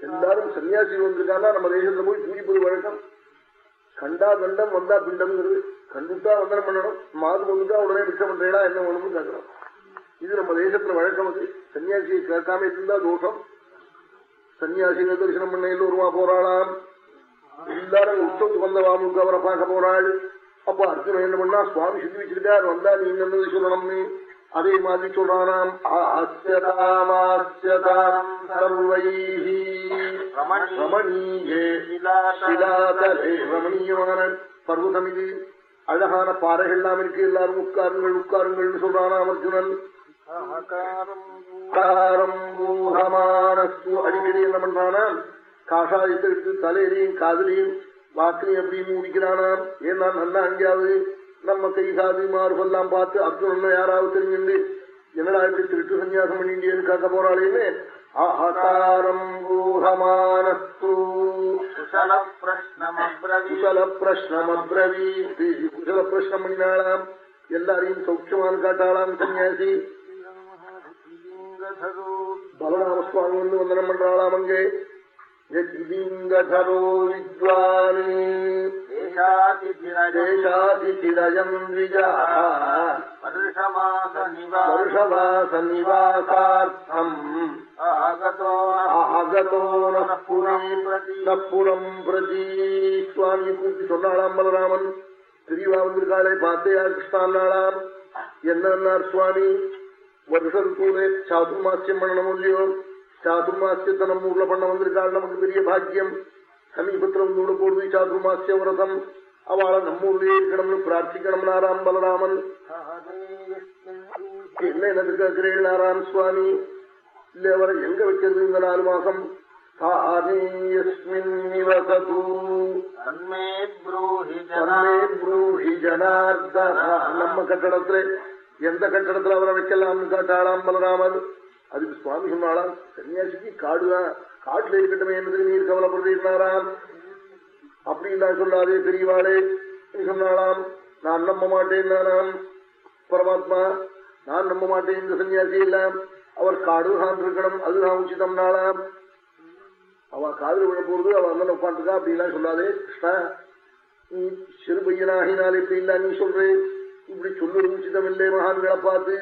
எல்லாரும் சன்னியாசி வந்திருக்காங்க நம்ம தேசத்துல போய் பூஜிப்பது வழக்கம். கண்டா தண்டம் வந்தா பிண்டம்ங்கிறது. கண்டுட்டா வந்தனம் பண்ணணும். மாது வந்துட்டா உடனே பிச்சை பண்றேடா என்ன வேணும்னு கேட்கணும் இது நம்ம தேசத்துல வழக்கம் அது. சன்னியாசியை கேட்காம இருந்தா தோஷம். சன்னியாசிகளை தரிசனம் பண்ண எல்லோருமா போறாளாம்? எல்லாரும் உற்சவத்துக்கு வந்த வாமுக்கு அவரை பார்க்க போறாள். அப்ப அர்ஜுனன் என்ன பண்ணா? சுவாமி சுத்தி வச்சிருக்காரு. வந்தா நீ என்னது சொல்லணும்னு. அதே மாதிரி சொல்றானாம் ஆஸ்யதாமாஸ்யதாம் சர்வைஹி. ரமணீயே சிலாதலே ரமணீயமான பர்வதம் இது. அழகான பாறைகள்லாம் இருக்கு. எல்லாரும் உட்காருங்கள் உட்காருங்கள்னு சொல்றானாம் அர்ஜுனன். அடிக்கடி என்ன பண்றானாம்? காஷாயத்தை எடுத்து தலையிலையும் காதலையும் வாக்கிலையும் எப்படி மூடிக்கிறானாம். ஏன்னா நல்லா அங்கேயாவது நம்ம கை காது மாறுபெல்லாம் பார்த்து அர்ஜுனன் யாராவது தெரிஞ்சுண்டு என்னடா இப்படி திருட்டு சன்னியாசம் பண்ணிட்டேன்னு கேட்க போறாளேன்னு? குசல பிரஷ்னம் பண்ணினாளாம். எல்லாரையும் சௌக்கியமான காட்டாளாம் சன்னியாசி பலராம சுவாமி வந்து வந்தனம் பண்றாளாம் அங்கே. யதிலிங்கதரோ வித்வான் தேசாதிதிரயம் த்விஜா வருஷவாசநிவாசார்த்தம் ஆகதோ நப்புரம் பிரதி சுவாமி கூப்பி சொன்னாளாம் பலராமன் பிரிவா வந்திருக்காளே பார்த்தேயா கிருஷ்ணான்னாளாம் என்னன்னார் சுவாமி வருஷ ருத்தூலே சாதுர்மாசியம் பண்ணணும் இல்லையோ சாதுர்மாசியத்தை நம்ம ஊர்ல பண்ண வந்திருக்காள் நமக்கு பெரிய பாக்கியம். சமீபத்துல வந்து போடுது சாதுர்மாசிய விரதம். அவளை நம்ம ஊர்லயே இருக்கணும்னு பிரார்த்திக்கணும் நாராம் பலராமன். என்ன எனக்கு கேட்கிறேன் நாராம் சுவாமி? இல்ல அவரை எங்க வைக்கிறது இந்த நாலு மாசம் நம்ம கட்டடத்துல எந்த கட்டடத்துல அவரை வைக்கலாம்னு காட்டாளாம் பலராமன்? அதுக்கு சுவாமி சொன்னாலாம் சன்னியாசிக்கு காடுதான் காட்டுல இருக்கட்டுமே என்பது நீர் கவலைப்படுத்திருந்தாராம். அப்படி நான் சொல்லாதே பெரியவாளே சொன்னாலாம் நான் நம்ப மாட்டேன் பரமாத்மா நான் நம்ப மாட்டேன் இந்த சன்னியாசி எல்லாம் அவர் காடு இருக்கணும் அதுதான் உச்சிதம் நாளாம். அவ காதல் விழ போறது அவ அண்ணன் உட்காந்துருக்கா அப்படிலாம் சொல்லாதே கிருஷ்ணா. நீ சிறு பையனாகினால் இப்படி இல்ல நீ சொல்றேன் இப்படி சொல்லுறது உச்சிதம் இல்லை மகான்களை பார்த்து.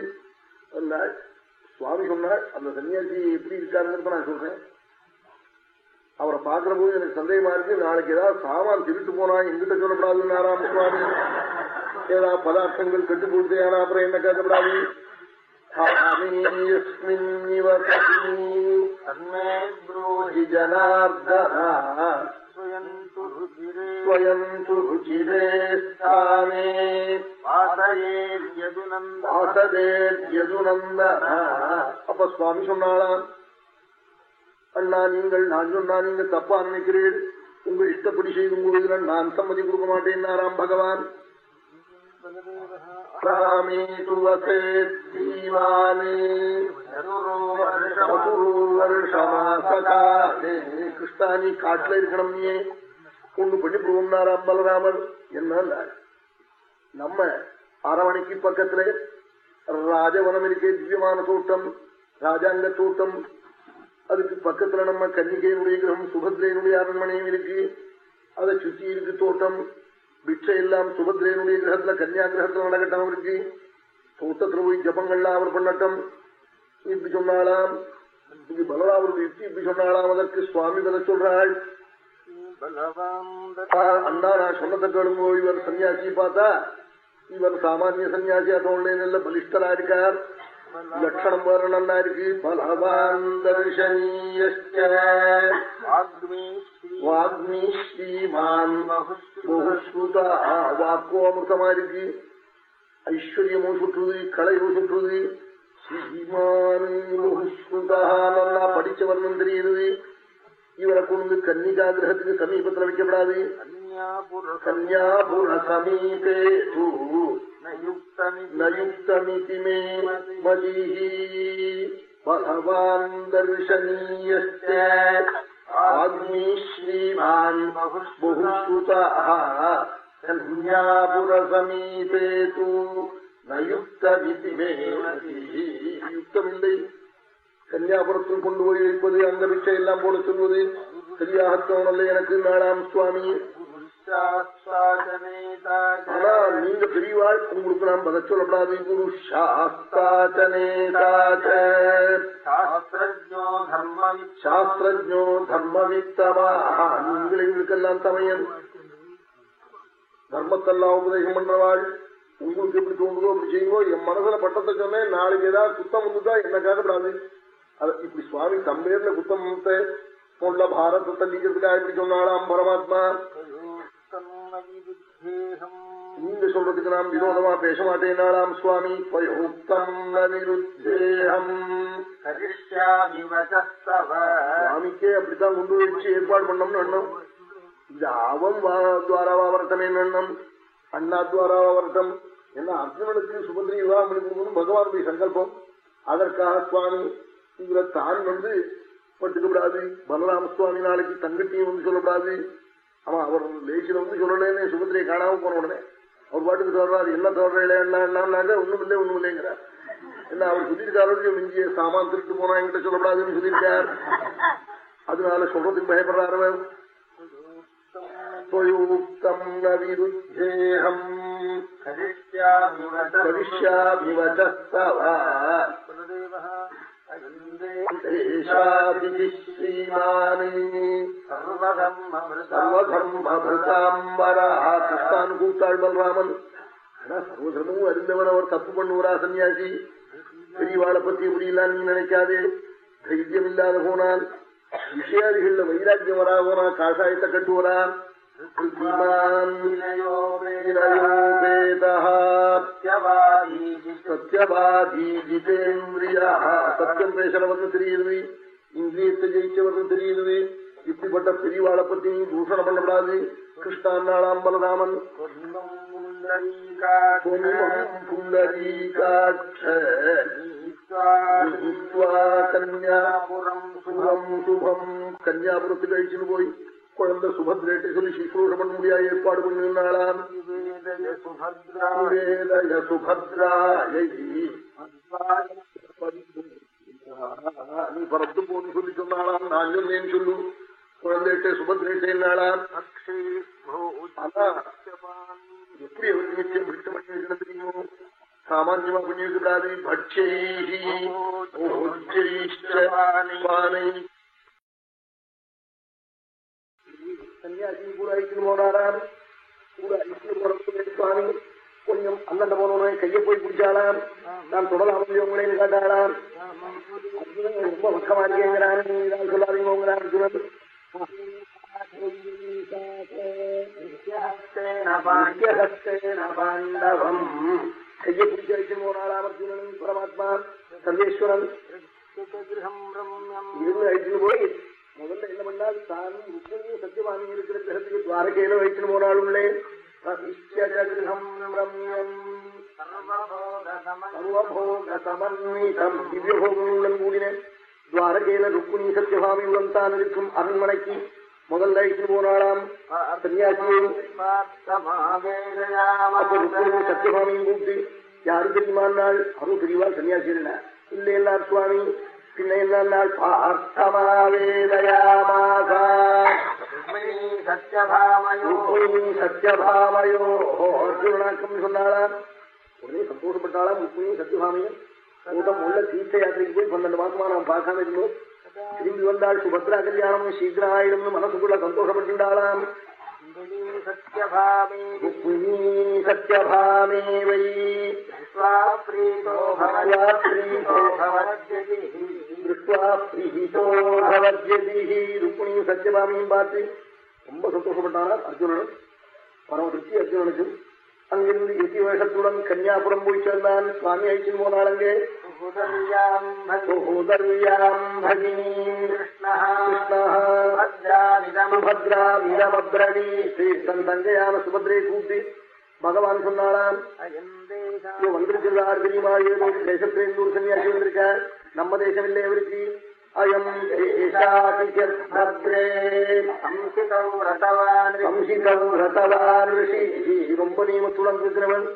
சுவாமி சொன்னார் அந்த சன்னியாசி எப்படி இருக்காருங்கிறத நான் சொல்றேன். அவரை பாக்குற போது எனக்கு சந்தேகமா இருக்கு நாளைக்கு ஏதாவது சாமான் திருட்டு போனா எங்கிட்ட சொல்லப்படாது நாராம சுவாமி ஏதாவது பதார்த்தங்கள் கெட்டு போட்டு ஆனா அப்புறம் என்ன கேட்கப்படாது? ஜனார்தனா स्वयं तु रुचिरे स्थाने வாசதேர்யதுநந்தன அப்ப சுவாமி சொன்னாலாம் அண்ணா நீங்கள் நான் சொன்னா நீங்க தப்பா நினைக்கிறீர்கள் உங்க இஷ்டப்படி செய்து போது நான் சம்மதி கொடுக்க மாட்டேன் நாராம் பகவான் கிருஷ்ணானி காட்டுல இருக்கணும் நீ ஒண்ணு பண்ணி புருவம்னாராம் பலராமர் என்ன நம்ம அரவணைக்கு பக்கத்துல ராஜவனம் இருக்கே திவ்யமான தோட்டம் ராஜாங்க தோட்டம் அதுக்கு பக்கத்துல நம்ம கன்னிகையினுடைய கிரகம் சுபத்ரையினுடைய அரண்மனையும் இருக்கு அதை சுத்தி இருக்கு தோட்டம் பிட்சை எல்லாம் சுபத்ரையனுடைய கிரகத்துல கன்னியா கிரகத்துல நடக்கட்டும் அவருக்கு தோட்டத்துல போய் ஜபங்கள்லாம் அவர் பண்ணட்டும் இப்படி சொன்னாலாம் இப்படி பலராமருக்கு யுக்தி இப்படி சொன்னாலாம் அதற்கு சுவாமி பல சொல்றாள் அண்ணா நான் சொன்னதை கேளுங்கோ இவர் சன்னியாசி பார்த்தா இவர் சாமானிய சன்னியாசியா தோணலே நல்ல பலிஷ்டரா இருக்கார் லட்சணம் வேற நல்லா இருக்கு பலவான் வாக்மி வாக்கோ அமிர்தமா இருக்கு ஐஸ்வர்யமும் சுற்றுது கலையும் சுற்றுது ஸ்ரீமான் பகுஸ்ருதா நல்லா படிச்சவர்ணம் தெரியுது இவரை கொண்டு கன்னிகா கிரகத்துக்கு சமீபத்தில் வைக்கப்படாது கன்யாபுர சமீபே நயுக்தமிதி மே மதிஹி பகவான் தர்ஷனீயஸ்மி ஆத்மீஸ்ரீமான் புகுசுதீபே தூ நயுக்த யுக்தம் இல்லை கன்னியாபுரத்தில் கொண்டு போய் வைப்பது அங்க பிச்சை எல்லாம் போல சொல்வது சரியாக தோணலை எனக்கு நாளாம் சுவாமி ஆனா நீங்க பெரியவாள் உங்களுக்கு நாம் பத சொல்லப்படாது. குரு சாஸ்திரஜோ தர்மவித்தவா நீங்கள் எங்களுக்கெல்லாம் தமையன். தர்மத்தெல்லாம் உபதேசம் பண்றவாள் உங்களுக்கு எப்படி தோணுதோ அப்படி செய்யுங்கோ. என் மனசுல பட்டத்தை சொன்னேன். நாளைக்கு ஏதாவது குத்தம் வந்துட்டா என்ன காக்கப்படாது அது இப்படி சுவாமி தம்பேர்ல குத்தம் உள்ள பாரதத்தை நீக்கிறதுக்காக இப்படி சொன்னாலாம் பரமாத்மா. நீங்க சொல்றதுக்கு நாம் விரோதமா பேச மாட்டேனாலாம் சுவாமி. சுவாமிக்கே அப்படித்தான் கொண்டு வச்சு ஏற்பாடு பண்ணோம்னு எண்ணம். இது அவன் துவாராவா வரட்டமே எண்ணம். அண்ணா துவாராவா வரட்டம் என்ன அர்ஜுனனுக்கு சுபந்திரி விவாகம் பண்ணி கொடுக்கணும் பகவானுடைய சங்கல்பம். அதற்காக சுவாமி இவரை தான் வந்து பட்டுக்கப்படாது பலராம சுவாமி நாளைக்கு தங்கட்டியும் வந்து சொல்லப்படாது அவன் அவர் லேசில வந்து சொல்லலேன்னு சுபத்திரியை காணாம போன உடனே. அவர் பாட்டுக்கு சொல்றாரு என்ன சொல்றேன் என்னன்னாக்க ஒண்ணும் இல்லை ஒண்ணும் இல்லைங்கிறார். என்ன அவர் சொல்லியிருக்காரு மிஞ்சிய சாமான் திருட்டு போனா என்கிட்ட சொல்லப்படாதுன்னு சொல்லியிருக்கார் அதனால சொல்றதுக்கு பயப்படுறாரு அவர். கிருஷ்ணான்னு கூப்பிட்டாள் பலராமன் ஆனா சர்வதர்மமும் அறிந்தவன் அவர் தப்பு பண்ணுவரா சன்னியாசி பெரியவாளை பத்தி முடியலான்னு நீ நினைக்காதே தைரியம் இல்லாத போனால் விஷயாதிகள்ல வைராக்கியம் வரா போனா கட்டுவரா சத்தியவாதி ஜிதேந்திரியா சத்தியம் பேசுறவர்னு தெரியுது இந்திரியத்தை ஜெயிச்சவர்னு தெரியுது இப்படிப்பட்ட பிரிவாளை பத்தி தூஷணம் பண்ணப்படாது கிருஷ்ணான் நாளாம் பலராமன் கன்யாபுரத்துக்கு அழிச்சுன்னு போய் குழந்தை சுபத்ரேட்டை சொல்லி சுஷ்ரூஷ பண்ண முடியாது ஏற்பாடு பண்ணிருந்தாளாம் நீ பரத்து போன்னு சொல்லி சொன்னாலாம் நான் சொன்னேன் சொல்லு. குழந்தைகிட்ட சுபத்ரேட்டேன்னாளாம் ஆனா எப்படி அவருக்கு நிச்சயம் பிடிச்ச பண்ணி வைக்கணும் தெரியும்? சாமான்யமா பண்ணி வைக்கப்படாது பட்சை சன்னியாசி கூட அழிக்கணும் போனாராம் கூட அழிக்கணும் போறது சுவாமி கொஞ்சம் அண்ணன் போனோட கைய போய் பிடிச்சாலாம் நான் தொடலாம் உங்களேன்னு காட்டாளாம். ரொம்ப பக்கமா இருக்கேங்கிறான் சொல்லாதீங்க உங்கிறான் அர்ஜுனன் பாண்டவம். கைய பிடிச்சு அழிக்கணும் போனாலாம் அர்ஜுனன் பரமாத்மா சர்வேஸ்வரன். இருந்து அழிச்சுன்னு போய் முதல்ல என்ன பண்ணால் தானும் ருக்மிணியும் சத்தியவாமி இருக்கிற கிரகத்துக்கு துவாரகையில வைக்கணும் போனாலுள்ளே சர்வபோகசமன்விதம். திவ்யபோகங்களுடன் கூடின துவாரகையில ருக்குணி சத்தியபாமி உள்ளம் தான் இருக்கும் அரண்மனைக்கு. முதல்ல அழிச்சு போனாளாம். சன்னியாசியும் சத்தியபாமியும் கூப்பிட்டு யாரு தெரியுமானால் அருள் தெரியுமா சன்னியாசி இல்ல இல்ல எல்லார் சுவாமி. பின்ன என்ன பார்த்தமாவேதயாமாசா சத்யபாமயோ அர்ஜுனாக்கம் சொன்னாலாம் உடனே சந்தோஷப்பட்டாலாம் ருக்மிணி சத்யபாமையும் கூட்டம் உள்ள தீர்த்த யாத்திரைக்கு போய் பன்னெண்டு மாசமா நாம் பார்க்காம இருந்தோம் திரும்பி வந்தால் சுபத்ரா கல்யாணம் சீக்கிரம் ஆயிடும் மனசுக்குள்ள சந்தோஷப்பட்டுண்டாளாம் ருக்மிணி சத்யபாமே வை ருக்மிணி சத்யபாமியும் பார்த்து ரொம்ப சந்தோஷப்பட்டாரா அர்ஜுனனும். பரம திருப்தி அர்ஜுனனுக்கும். அங்கிருந்து எத்தி வேஷத்துடன் கன்னியாபுரம் போய் சேர்ந்தான் சுவாமி அழிச்சின் போனாள் அங்கே தங்கையான சுபத்ரை கூட்டி பகவான் சொன்னாலாம் வந்திருக்கிறார் தெரியுமா? ஏதோ தேசத்திலிருந்து ஒரு சன்னியாசி வந்திருக்க நம்ம தேசம் இல்லை அவருக்கு அயம் தேசாதிபத்ரே சம்சிதௌ ரதவான் சம்சிதம் ரதவான் ரிஷி ரொம்ப நியமத்துடன் இருக்கிறவன்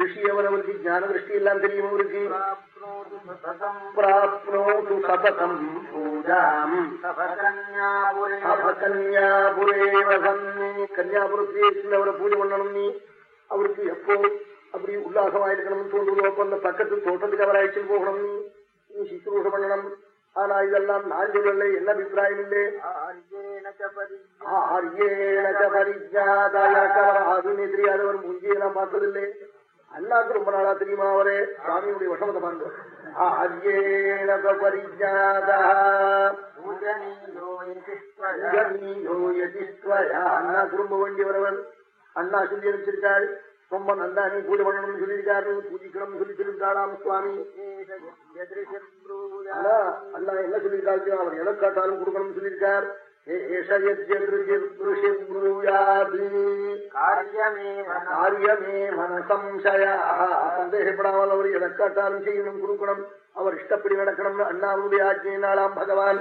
ரிஷி அவன் அவருக்கு ஞான திருஷ்டி எல்லாம் தெரியும் அவருக்கு பிராப்னோது சததம் பிராப்னோது சததம் பூஜாம் சபகன்யாபுரே அப்ப கன்யாபுரே வசன்னி கன்யாபுரத்திலே அவரை பூஜை பண்ணணும் நீ அவருக்கு எப்போ அப்படி உல்லாசமா இருக்கணும்னு தோன்றுதோ அப்ப அந்த பக்கத்து தோட்டத்துக்கு அவர் அழைச்சிட்டு போகணும் நீ நீ சித்ரூஷ பண்ணணும் ஆனா இதெல்லாம் நான் சொல்லலை என்ன அபிப்பிராயம் இல்லை ஆர்யேன ச பார்த்ததில்லை. அண்ணாக்கு ரொம்ப நாளா தெரியுமா அவரே? சுவாமியுடைய வசமத்தை பாருங்க. அண்ணா திரும்ப வேண்டியவரவர். அண்ணா சொல்லி அனுப்பிச்சிருக்காள் ரொம்ப நல்லா நீ பூஜை பண்ணணும்னு சொல்லியிருக்காரு. பூஜிக்கணும்னு சொல்லி சொல்லியிருக்காளாம் சுவாமி ஆனா அண்ணா என்ன சொல்லியிருக்காரு அவர் எதை காட்டாலும் கொடுக்கணும்னு சொல்லியிருக்கார். சந்தேகப்படாமல் அவர் எதை காட்டாலும் செய்யணும் கொடுக்கணும். அவர் இஷ்டப்படி நடக்கணும்னு அண்ணாவுடைய ஆஜ்ஞையினாலாம் பகவான்.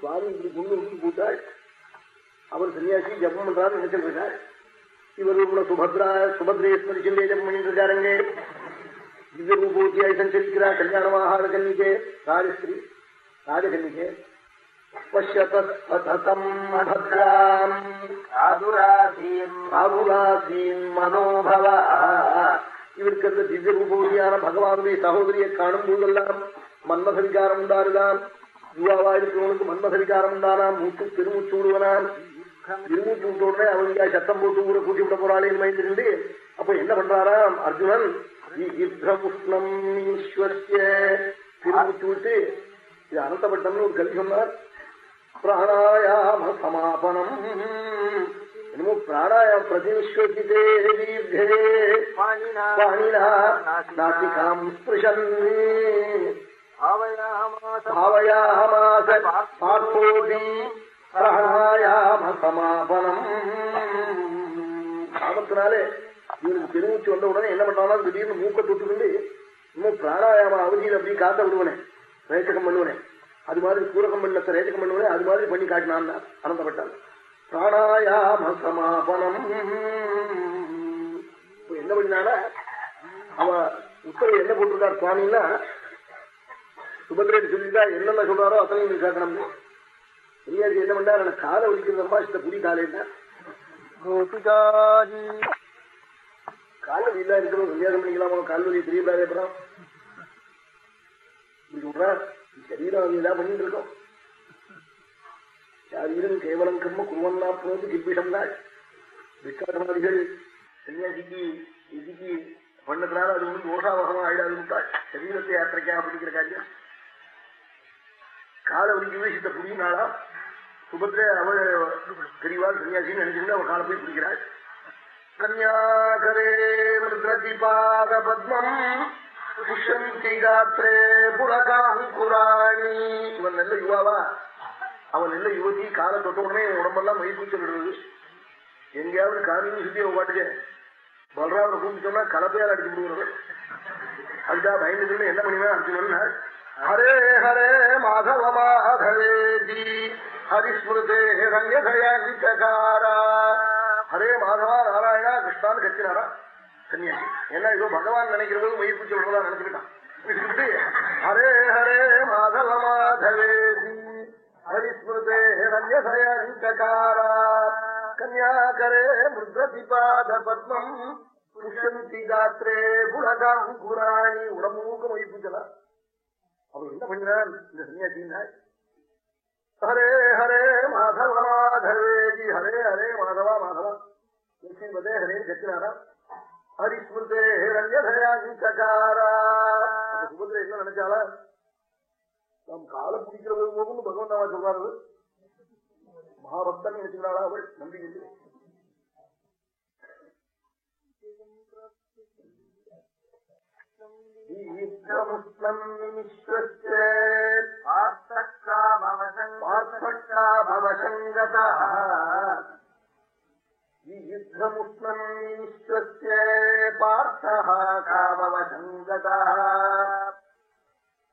சுவாமி இப்படி குண்டு போட்டாள் அவர் சன்னியாசி ஜபம் பண்றாரு நினைச்சிட்டு இருக்கார். இவர் உள்ள சுபத்ரா சுபத்ரையை ஸ்மரிச்சுட்டே ஜபம் பண்ணிட்டு இருக்காருங்க திவ்ய ரூபூத்தியாய் சஞ்சரிக்கிறார் கல்யாணமாக கன்னிக்கே ராஜஸ்திரி ராஜகன்னிக்கே மனோபவ. இவருக்கு அந்த திவ்ய ரூபூதியான பகவானுடைய சகோதரியை காணும் போதெல்லாம் மன்மத விகாரம் உண்டாருதான். யுவாவா இருக்கிறவனுக்கு மன்மத விகாரம் உண்டானாம் மூச்சு பெருமூச்சு பெருமூச்சு விட்ட உடனே அவனுக்கு சத்தம் போட்டு ஊரை கூட்டி விட போறாளேன்னு மைந்திருந்து அப்ப என்ன பண்றாராம்? அர்ஜுனன் யுத்தமுஷ்ணம் ஈஸ்வர்ய பெருமூச்சு விட்டு இது அனந்தப்பட்டம்னு ஒரு கல்வி சொன்னார். பிராணாயாம சமாபனம். என்னமோ பிராணாயாம் பிரதிவிஸ்வசிதே தீர்கே பாணினா நாசிகாம் ஸ்பிருஷன். பாவயாமாச பாவயாமாச பார்த்தோதி பிராணாயாம சமாபனம் காமத்தினாலே இவனுக்கு பெருமூச்சு வந்த உடனே என்ன பண்ணாலும் திடீர்னு மூக்க தொட்டுக்கிண்டு இன்னும் பிராணாயாம அவதியில் அப்படியே காத்த விடுவனே ரேச்சகம் பண்ணுவனே. அது மாதிரி பூரகம் பண்ணல ரேச்சகம் பண்ணுவனே அது மாதிரி பண்ணி காட்டினான் அனந்தப்பட்டான் பிராணாயாம சமாபனம் இப்ப என்ன பண்ணினால அவ உத்தரவு என்ன போட்டிருக்கார் சுவாமின்னா சுபத்ரேட்டு சொல்லிட்டா என்னென்ன சொல்றாரோ அத்தனையும் கேட்கணும். பெரியாஜி என்ன பண்ணார்? எனக்கு காலை வலிக்கிற சம்பாஷத்தை புடி காலைன்னா கோபிகாஜி கால வலியில இருக்கிறோம் சந்தியாசம் பண்ணிக்கலாமா? கால் வலி தெரியலாதே அப்புறம்? சரீரம் ஏதாவது பண்ணிட்டு இருக்கோம். சாரீரம் கேவலம் கர்ம குருவன்னா போது கிப்பிஷம் தான். விக்காரமாதிகள் சன்னியாசிக்கு இதுக்கு பண்ணதுனால அது வந்து தோஷாவகமா ஆயிடாது சரீரத்தை யாத்திரைக்கா அப்படிங்கிற காரியம்? கால வலிக்கு வீசித்த புரியினாளா சுபத்ர அவள் தெரியவாள் சன்னியாசின்னு நினைச்சிருந்து அவள் காலை போய் பிடிக்கிறாள் கன்யாகரே மிருதி பாத பத்மம் புஷ்யந்தி காத்திரே புலகாங்குராணி இவன் நல்ல யுவாவா? அவன் நல்ல யுவதி காலை தொட்ட உடனே உடம்பெல்லாம் மயிர் சொல்லிடுறது எங்கேயாவது காமின்னு சுத்தி அவ பாட்டுக்கு பலராமரை கூப்பிட்டு சொன்னா கலப்பையால் அடிச்சு விடுவார்கள் அதுக்கா பயந்துட்டு என்ன பண்ணினா அர்ஜுனன் ஹரே ஹரே மாதவ மாதவேஜி ஹரிஸ்மிருதே ரங்கதயாங்கிகாரா ஹரே மாதவா நாராயணா கிருஷ்ணான்னு கத்தினாரா? கன்னியாசி என்ன ஏதோ பகவான் நினைக்கிறது மயிர் பூச்சி விடுறதா நினைச்சுக்கிட்டான். ஹரே ஹரே மாதவ மாதவேஜி ஹரிஸ்மிருதே ரங்கதயாங்கிகாரா கன்யாகரே மிருதிபாத பத்மம். புஷ்யந்தி காத்திரே புலகாங்குராணி. உடம்பூக்க மொழி பூச்சலா அவர் என்ன பண்ணினார்? இந்த சன்னியாசினார் ஹரே ஹரே மாதவ மாதவேஜி ஹரே ஹரே மாதவா மாதவா. பதே ஹரே கத்தினாரா ஹரிஸ்மிருதே ரஞ்சதயாங்காரா சுபத்ரா என்ன நினைச்சாலா நாம் காலை பிடிக்கிறது போகும்னு பகவான் நாம சொல்றாரு. மகாபக்தன் நினைச்சுக்கிறாளா அவள்? நம்பிக்கை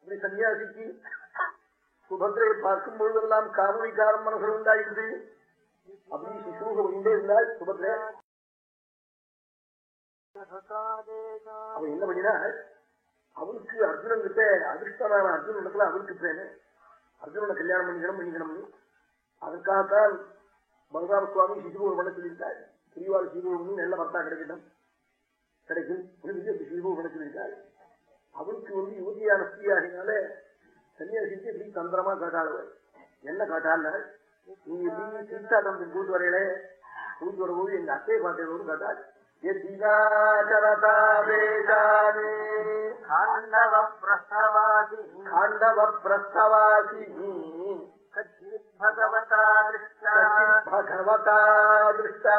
சன்னியாசிக்கு சுபத்ரையை பார்க்கும் பொழுதெல்லாம் காமவிகாரம் மனசில் உண்டாயிடுது அப்படி சிசூக உண்டே இருந்தால் சுபத்ரை அவன் என்ன பண்ணினா அவனுக்கு அர்ஜுனன் கிட்ட அதிர்ஷ்டமான அர்ஜுனத்துல அவனுக்கு பேரு. அர்ஜுனனை கல்யாணம் பண்ணிக்கணும் பண்ணிக்கணும்னு அதற்காகத்தான் பலராம சுவாமி சிசுபூர் பண்ண சொல்லியிருக்காரு. பிரிவாள் சிசுபூர் நல்ல பர்த்தா கிடைக்கட்டும். கிடைக்கும். சிசுபூர் பண்ண சொல்லியிருக்காரு. அவனுக்கு வந்து யுவதியான ஸ்திரீயாகினால சன்னியாசிக்கு எப்படி தந்திரமா காட்டாளுவார்? என்ன காட்டாள் நீ எப்படி சீதாதம் கூட்டு வரையிலே கூட்டு வரும்போது எங்க அத்தையை பார்த்தேன் காட்டாள். பிரஸ்தவாசினி பகவதா திருஷ்டா பகவதா திருஷ்டா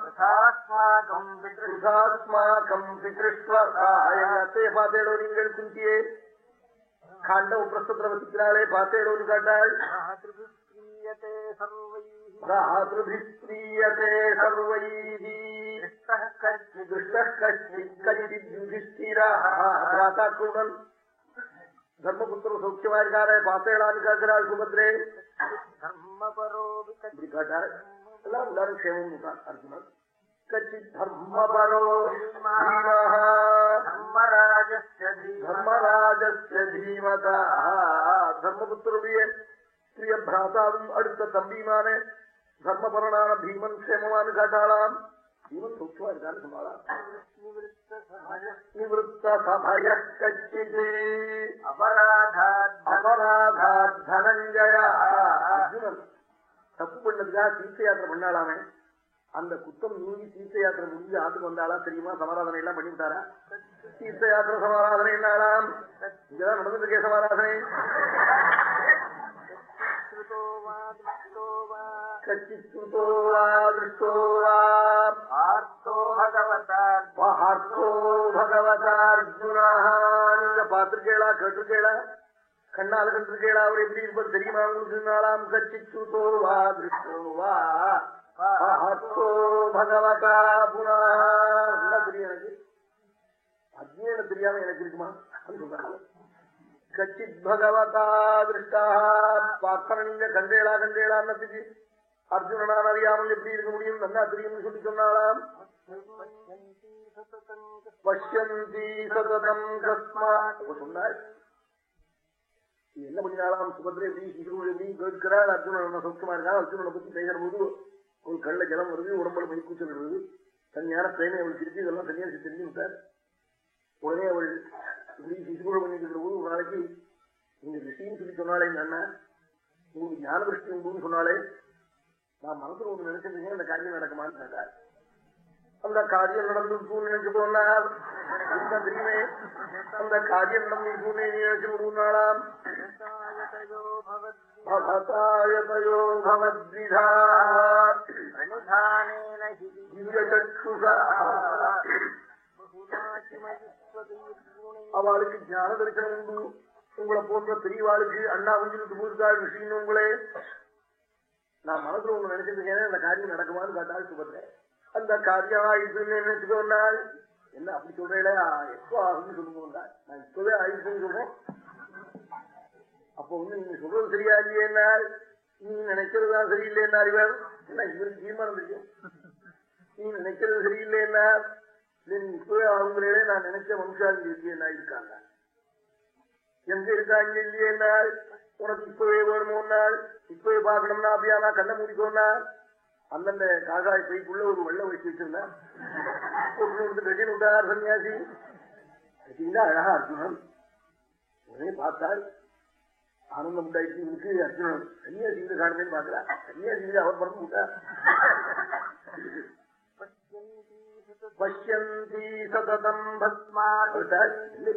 பிரசாஸ்மாகம் பிதృ புருஷாஸ்மாக்கம் பிதிருஷ்வத்தை பார்த்தேடோ நீங்கள் குந்தியே காண்டவ பிரஸ்தத்துல வசிக்கிறாளே பார்த்தேடோன்னு காட்டாள் சர்வைः சர்வைः திருஷ்டः தர்மபுத்திரம் சௌக்கியமா இருக்காரே பார்த்தேடான்னு கேட்கிறாள் சுபத்ரே தர்மபரோ இப்படி எல்லாம் எல்லாரும் அர்ஜுனன் பிரிய பிராதாவும் அடுத்த தம்பியுமான தர்மபரனான பீமன் க்ஷேமமானு காட்டாளாம் பீமன் சௌக்கியமா இருக்கான்னு அர்ஜுனன் தப்பு பண்ணதுக்காக தீர்த்த யாத்திரை பண்ணாலாமே அந்த குத்தம் நீங்கி தீர்த்த யாத்திரை முடிஞ்சு ஆத்துக்கு வந்தாளா தெரியுமா? சமாராதனை எல்லாம் பண்ணி விட்டாரா தீர்த்த யாத்திரை சமாராதனை என்னாலாம் இங்கதான் நடந்துட்டு இருக்கே சமாராதனை. திருஷ்டோ வா கச்சித்துதோ வா திருஷ்டோ வா ஆர்த்தோ பகவதா பார்த்தோ பகவதா அர்ஜுனா நீங்க பார்த்திருக்கேளா கேட்டிருக்கேளா கண்ணால கண்டிருக்கேளா அவர் எப்படி இருப்பார் தெரியுமா? உங்களுக்கு நாளாம் கச்சித்துதோ வா திருஷ்டோ வா பார்த்தோ பகவதா புனா தெரியும் எனக்கு அஜ்ஞான தெரியாம எனக்கு இருக்குமா? கச்சித் பகவதா திருஷ்டா பார்க்கணும் நீங்க கண்டேளா கண்டேளா அர்ஜுனனான் அறியாமல் எப்படி இருக்க முடியும் நல்லா தெரியும்னு சொல்லி சொன்னாலாம் பஷ்யந்தி சததம் என்ன பண்ணினாலாம் சுபத்ரை எப்படி சிசுகள் எப்படி கேட்கிறாள் அர்ஜுனன் சௌக்கியமா இருக்கா அர்ஜுனனை பத்தி பேசுற போது ஒரு கள்ள ஜலம் வருது உடம்புல மணிக்கூச்சல் வருது தனியான பிரேமை இருக்கு இதெல்லாம் தனியாக தெரிஞ்சு விட்டார் உடனே அவள் இப்படி சிசுகுழு பண்ணிட்டு இருக்கிற போது ஒரு நாளைக்கு நீங்க ரிஷின்னு சொல்லி சொன்னாலே அண்ணா உங்களுக்கு ஞான திருஷ்டி உண்டுன்னு சொன்னாலே நான் மனசுல ஒண்ணு நினைச்சிருக்கேன் அந்த காரியம் நடக்குமான்னு கேட்டார். அந்த காரியம் நடந்துருக்கும்னு நினைச்சு போனார். தெரியுமே? அந்த காரியம் நடந்துருக்கும்னு நினைச்சு விடுனாலாம் பவதாயதயோ அவளுக்கு ஞான தரிசனம் உண்டு. உங்களை போன்ற பெரியவாளுக்கு அண்ணா கொஞ்சம் போயிருக்காள் விஷயம் உங்களே. நான் மனசுல உங்க நினைச்சிருக்கேன் அந்த காரியம் நடக்குமான்னு கேட்டாள் சுபத்ரே. அந்த காரியம் ஆயிடுச்சுன்னு நினைச்சுக்கோனால் என்ன அப்படி சொல்றேன் எப்போ ஆகும்னு சொல்லுங்க நான் இப்பவே ஆயிடுச்சுன்னு சொல்றேன். அப்போ வந்து நீங்க சொல்றது சரியா இல்லையேனால் நீ நினைக்கிறதுதான் சரியில்லைன்னா இவர் என்ன இவருக்கு தீர்மானம் தெரியும்? நீ நினைக்கிறது சரியில்லைன்னா இல்ல நீ இப்பவே அவங்களே நான் நினைச்ச வம்சாங்க இல்லையா இருக்காங்க? எங்க இருக்காங்க இல்லையா உனக்கு இப்பவே வேணுமோனால் இப்பவே பாக்கணும்னா அப்படியானா கண்ணை மூடிக்கோனா அந்தந்த காகாய் பைக்குள்ள ஒரு வெள்ளம் வச்சு வச்சிருந்தேன். ஒரு கட்டி விட்டார் சன்னியாசி. கட்டிங்களா அழகா அர்ஜுனன். உடனே பார்த்தால் ஆனந்தம் உண்டாயிடுச்சு. இவனுக்கு அர்ஜுனன் சன்னியாசி காணுமேன்னு பாக்குறா சன்னியாசி அவர் பறந்து விட்டா பஷ்யந்தி சததம்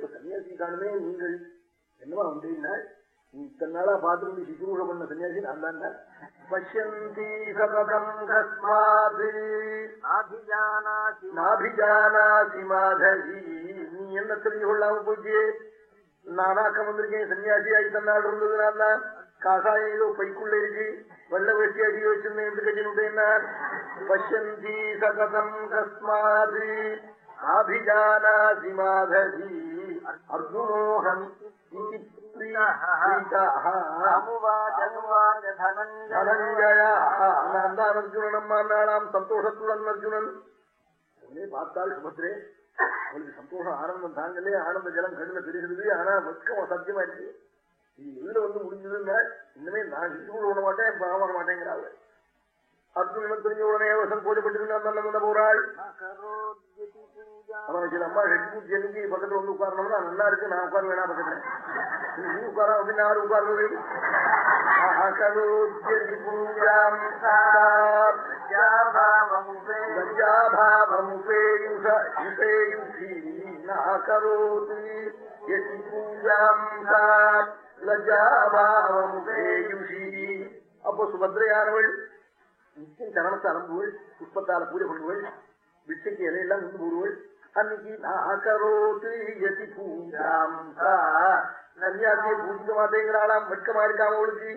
சன்னியாசி காணுமே நீங்கள்? என்னவா நீ இத்தனை நாளா பார்த்து சிசுரூட பண்ண சன்னியாசி நான் தான் பஷ்யந்தி சததம் நாபிஜானாசி மாதவி நீ என்ன தெரிஞ்சு கொள்ளாம போச்சு நானாக்கம் வந்திருக்கேன் சன்னியாசி ஆகி தன்னாள் இருந்தது நான் தான். காசாயம் ஏதோ பைக்குள்ள இருக்கு. வெள்ள வேட்டி அடி வச்சிருந்தேன் எப்படி கட்டினுட்டேன்னா பசந்தி சகதம் கஸ்மாது ஆபிஜானாதி மாதவி நாளாம் சந்தோஷத்துடன் அர்ஜுனன் பார்த்தால் சுபத்ரே அவளுக்கு சந்தோஷம் ஆனந்தம் தாங்களே ஆனந்த ஜலம் கண்ணுல பெருகிறது ஆனா வெட்கம் சத்தியமா இருக்கு இது எதுல வந்து முடிஞ்சதுன்னா இனிமே நான் இட்டு விட மாட்டேன் பாவம் பண்ண மாட்டேங்கிறாள் அர்ஜுனன் தெரிஞ்ச உடனே வசம் கோஜப்பட்டிருந்தா போறாள். அவன் சில அம்மா ரெட்டி பூச்சி எனக்கு பக்கத்துல வந்து உட்காரணும்னா நல்லா இருக்கு நான் உட்கார வேணா பக்கத்துல. நீ உட்கார அப்படின்னு யாரு உட்கார்றது? கரோத்யதி பூஜாம் சாம் அப்போ சுபத்ரையானவள் நிச்சயம் சரணத்தை அனுப்புவள் புஷ்பத்தால பூஜை பண்ணுவள். பிச்சைக்கு இலையெல்லாம் நின்று போடுவள். அன்னைக்கு நாகரோதி பூஜாம் சா பூஜிக்க மாட்டேங்கிறாளாம். வெட்கமா இருக்காம அவளுக்கு?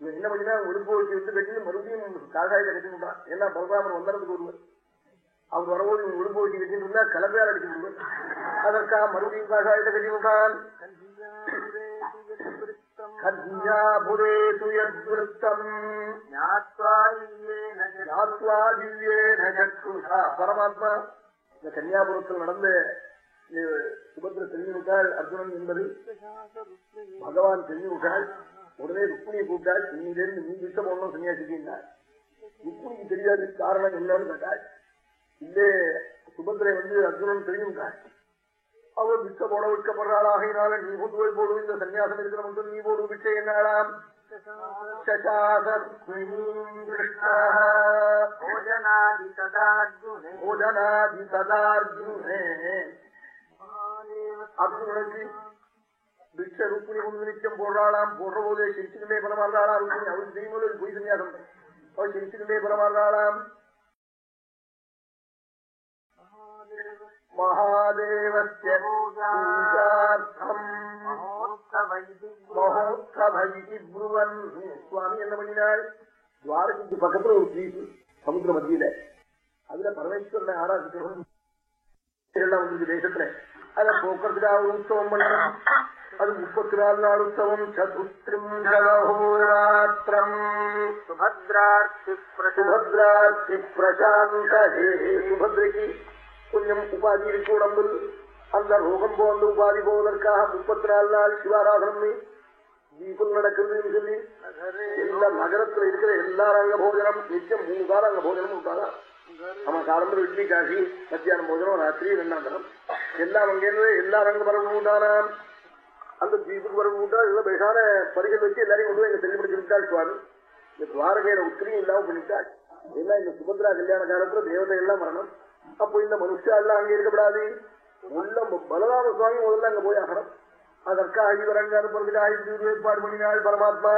இவன் என்ன பண்ணினா ஒழுங்கு வச்சு விட்டு கட்டி மறுபடியும் காசாயத்தை கட்டிவிட்டான் ஏன்னா பலராமன் வந்தனத்துக்கு ஒருவர் அவர் வரவோடு ஒழுங்கு ஒழுப்பு வச்சு கட்டிட்டு இருந்தா கலப்பையால் அடிச்சு விடுவார் அதற்காக மறுபடியும் காசாயத்தை கட்டி திவ்யேன சக்ருஷா பரமாத்மா இந்த கன்னியாபுரத்தில் நடந்த அஹ், சுபத்திர தெரிஞ்சு விட்டாள் அர்ஜுனன் என்பது பகவான் தெரிஞ்சு விட்டாள் உடனே ருக்மிணியை கூப்பிட்டாள் இன்னிலிருந்து நீ விட்ட போடணும் சன்னியாசிக்கின்றாள் ருக்மிணிக்கு தெரியாது காரணம் என்னன்னு கேட்டாள் இல்லே சுபத்திரை வந்து அர்ஜுனன் தெரிஞ்சு அவர் பிச்சை போட வைக்கப்படுறாளாக நீ கொண்டு போய் போடும் இந்த சன்னியாசம் இருக்கிற மட்டும் நீ போடும் பிச்சை என்னாலாம்? அர்ஜுனனுக்கு பிக்ஷ ரூபிணி கொண்டு நிச்சயம் போடுறாளாம் போடுற போதே சிரிச்சுக்கிட்டே பரமாறுறாளா ரூபிணி அவருக்கு தெரியுமோ பொய் சன்னியாசம் அவர் சிரிச்சுக்கிட்டே பரமாறுறாளாம் மகாதேவஸ்ய பூஜார்த்தம் மகோத்சவைதி புருவன் சுவாமி என்ன பண்ணினாள் துவாரகைக்கு பக்கத்துல ஒரு தீபு சமுத்திர மத்தியில அதுல பரமேஸ்வரனை ஆராதிக்கணும் எல்லாம் வந்து தேசத்துல அத போக்குறதுக்காக ஒரு உற்சவம் பண்ணணும் அது முப்பத்தி நாலு நாள் உற்சவம் சதுஸ்திரிம்ஹோராத்திரம் सुभद्रार्ति சுபத்ராட்சி பிரசாந்த சுபத்ரைக்கு கொஞ்சம் உபாதி இருக்கு உடம்பில் அந்த ரோகம் போன்ற உபாதி போவதற்காக முப்பத்தி நாலு நாள் சிவாராதனம் தீபம் நடக்குதுன்னு சொல்லி எல்லா நகரத்துல இருக்கிற எல்லா ரங்க போஜனம் நிச்சயம் மூணு காலம் அங்க போஜனம் விட்டாங்க நம்ம காலம்பரம் இட்லி காசி மத்தியானம் போஜனம் ராத்திரி ரெண்டாம் தரம் எல்லாம் அங்கே எல்லா ரங்க பரவு விட்டானாம் அந்த தீபுக்கு பரவு விட்டா எல்லாம் பேசான பரிசல் வச்சு எல்லாரையும் கொண்டு போய் எங்க தெளிவுபடுத்தி விட்டாள் சுவாமி இந்த துவாரகையில உத்திரியும் இல்லாம பண்ணிட்டாள் ஏன்னா இந்த சுபத்ரா கல்யாண காலத்துல தேவதை எல்லாம் வரணும் அப்ப இந்த மனுஷா எல்லாம் அங்கே இருக்கப்படாது. உள்ள பலராம சுவாமி முதல்ல அங்க போய் ஆகணும் அதற்காக இவரங்க அனுப்புறதுக்காக இது ஏற்பாடு பண்ணினாள் பரமாத்மா.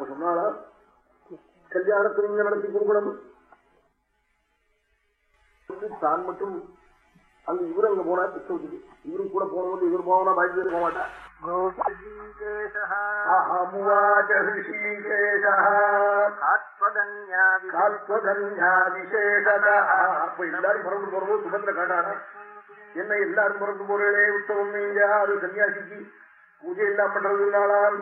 சொன்னாளா? கல்யாணத்தை நீங்க நடத்தி கொடுக்கணும். தான் மட்டும் அங்க இவரு அங்க போனா பிச்சோதிக்கு இவரு கூட போனவங்க இவரு போனா பாக்கி பேர் போக மாட்டா எல்லாரும் பறந்து போறவோ சுபந்திர காட்டாடா என்ன எல்லாரும் பறந்து போறே உத்தவம் நீங்க அது கன்னியாசிக்கு பூஜை எல்லாம் பண்றது நாளாம்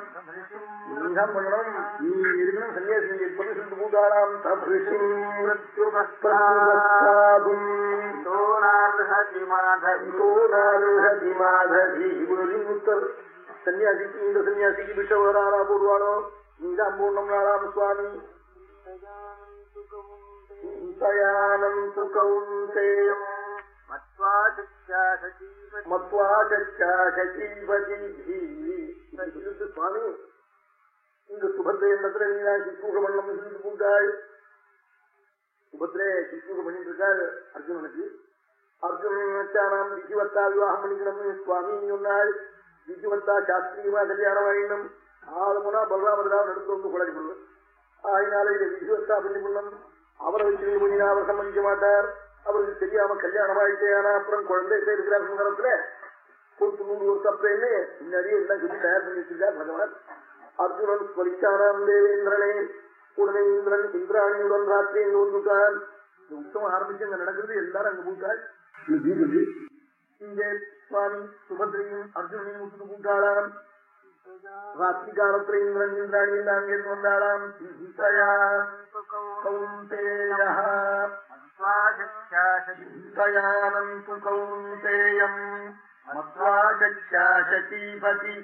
நீதான் பண்ணணும் நீ இருக்கணும் சன்னியாசி எப்போது சிந்து பூஜாலாம் தபிஷிமாதர் சன்னியாசிக்கு இந்த சன்னியாசிக்கு விஷம் வராரா போடுவானோ நீதான் பூர்ணம் நாளாம் சுவாமி சிந்தயானம் சுகௌந்தேயம் மத்வா சிக்ஷா சுவாமி இந்த சுபத்ரை இடத்துல நீங்க சிசூக பண்ணணும் சொல்லிட்டு கூட்டாள் சுபத்ரே சிசூக பண்ணிட்டு இருக்காள் அர்ஜுனனுக்கு. அர்ஜுனன் விஜுவத்தா விவாகம் பண்ணிக்கணும்னு சுவாமி சொன்னாள். விஜுவத்தா சாஸ்திரியமா கல்யாணம் ஆயிடணும் ஆறு முனா பலராமராவன் எடுத்து வந்து குழந்தை கொள்ளும். அதனால இதை விஜுவத்தா பண்ணி அவரை வச்சு பண்ணினா அவர் சம்மதிக்க மாட்டார். அவருக்கு தெரியாம கல்யாணம் ஆயிட்டே ஆனா அப்புறம் குழந்தை இருக்கிற சந்தரத்துல கொடுத்து நூறு ஒரு தப்பேன்னு முன்னாடியே எல்லாம் சொல்லி தயார் பண்ணி வச்சிருக்கார் பகவான். அர்ஜுனன் ஸ்மரிச்சானாம் தேவேந்திரனே. உடனே இந்திரன் இந்திராணியுடன் ராத்திரி இந்த உற்சவம் ஆரம்பிச்சு அங்க நடக்கிறது எல்லாரும் அங்க போட்டாள் இங்கே சுவாமி சுபத்ரையும் அர்ஜுனனையும் விட்டு கூட்டாளாம் ராத்திரி காலத்துல இந்திரன் இந்திராணி எல்லாம் அங்கே வந்தாளாம் சீதையா கௌந்தேயா தயானந்து கௌந்தேயம் மத்வா சச்சாசீபதி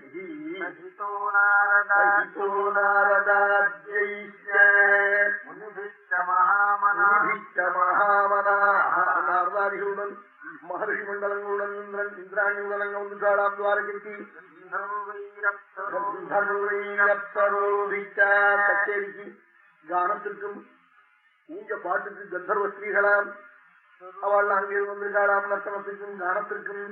மகாமனாதிகளுடன் மகர்ஷி மண்டலங்களுடன் இந்திரன் இந்திராணியுடன் அங்க வந்து காடாம் துவாரகிற்கு கச்சேரிக்கு கானத்திற்கும் நீங்க பாட்டுக்கு கந்தர்வ ஸ்ரீகளாம். அவள் அங்கே வந்திருக்காளாம். நர்த்தனத்திற்கும் கானத்திற்கும்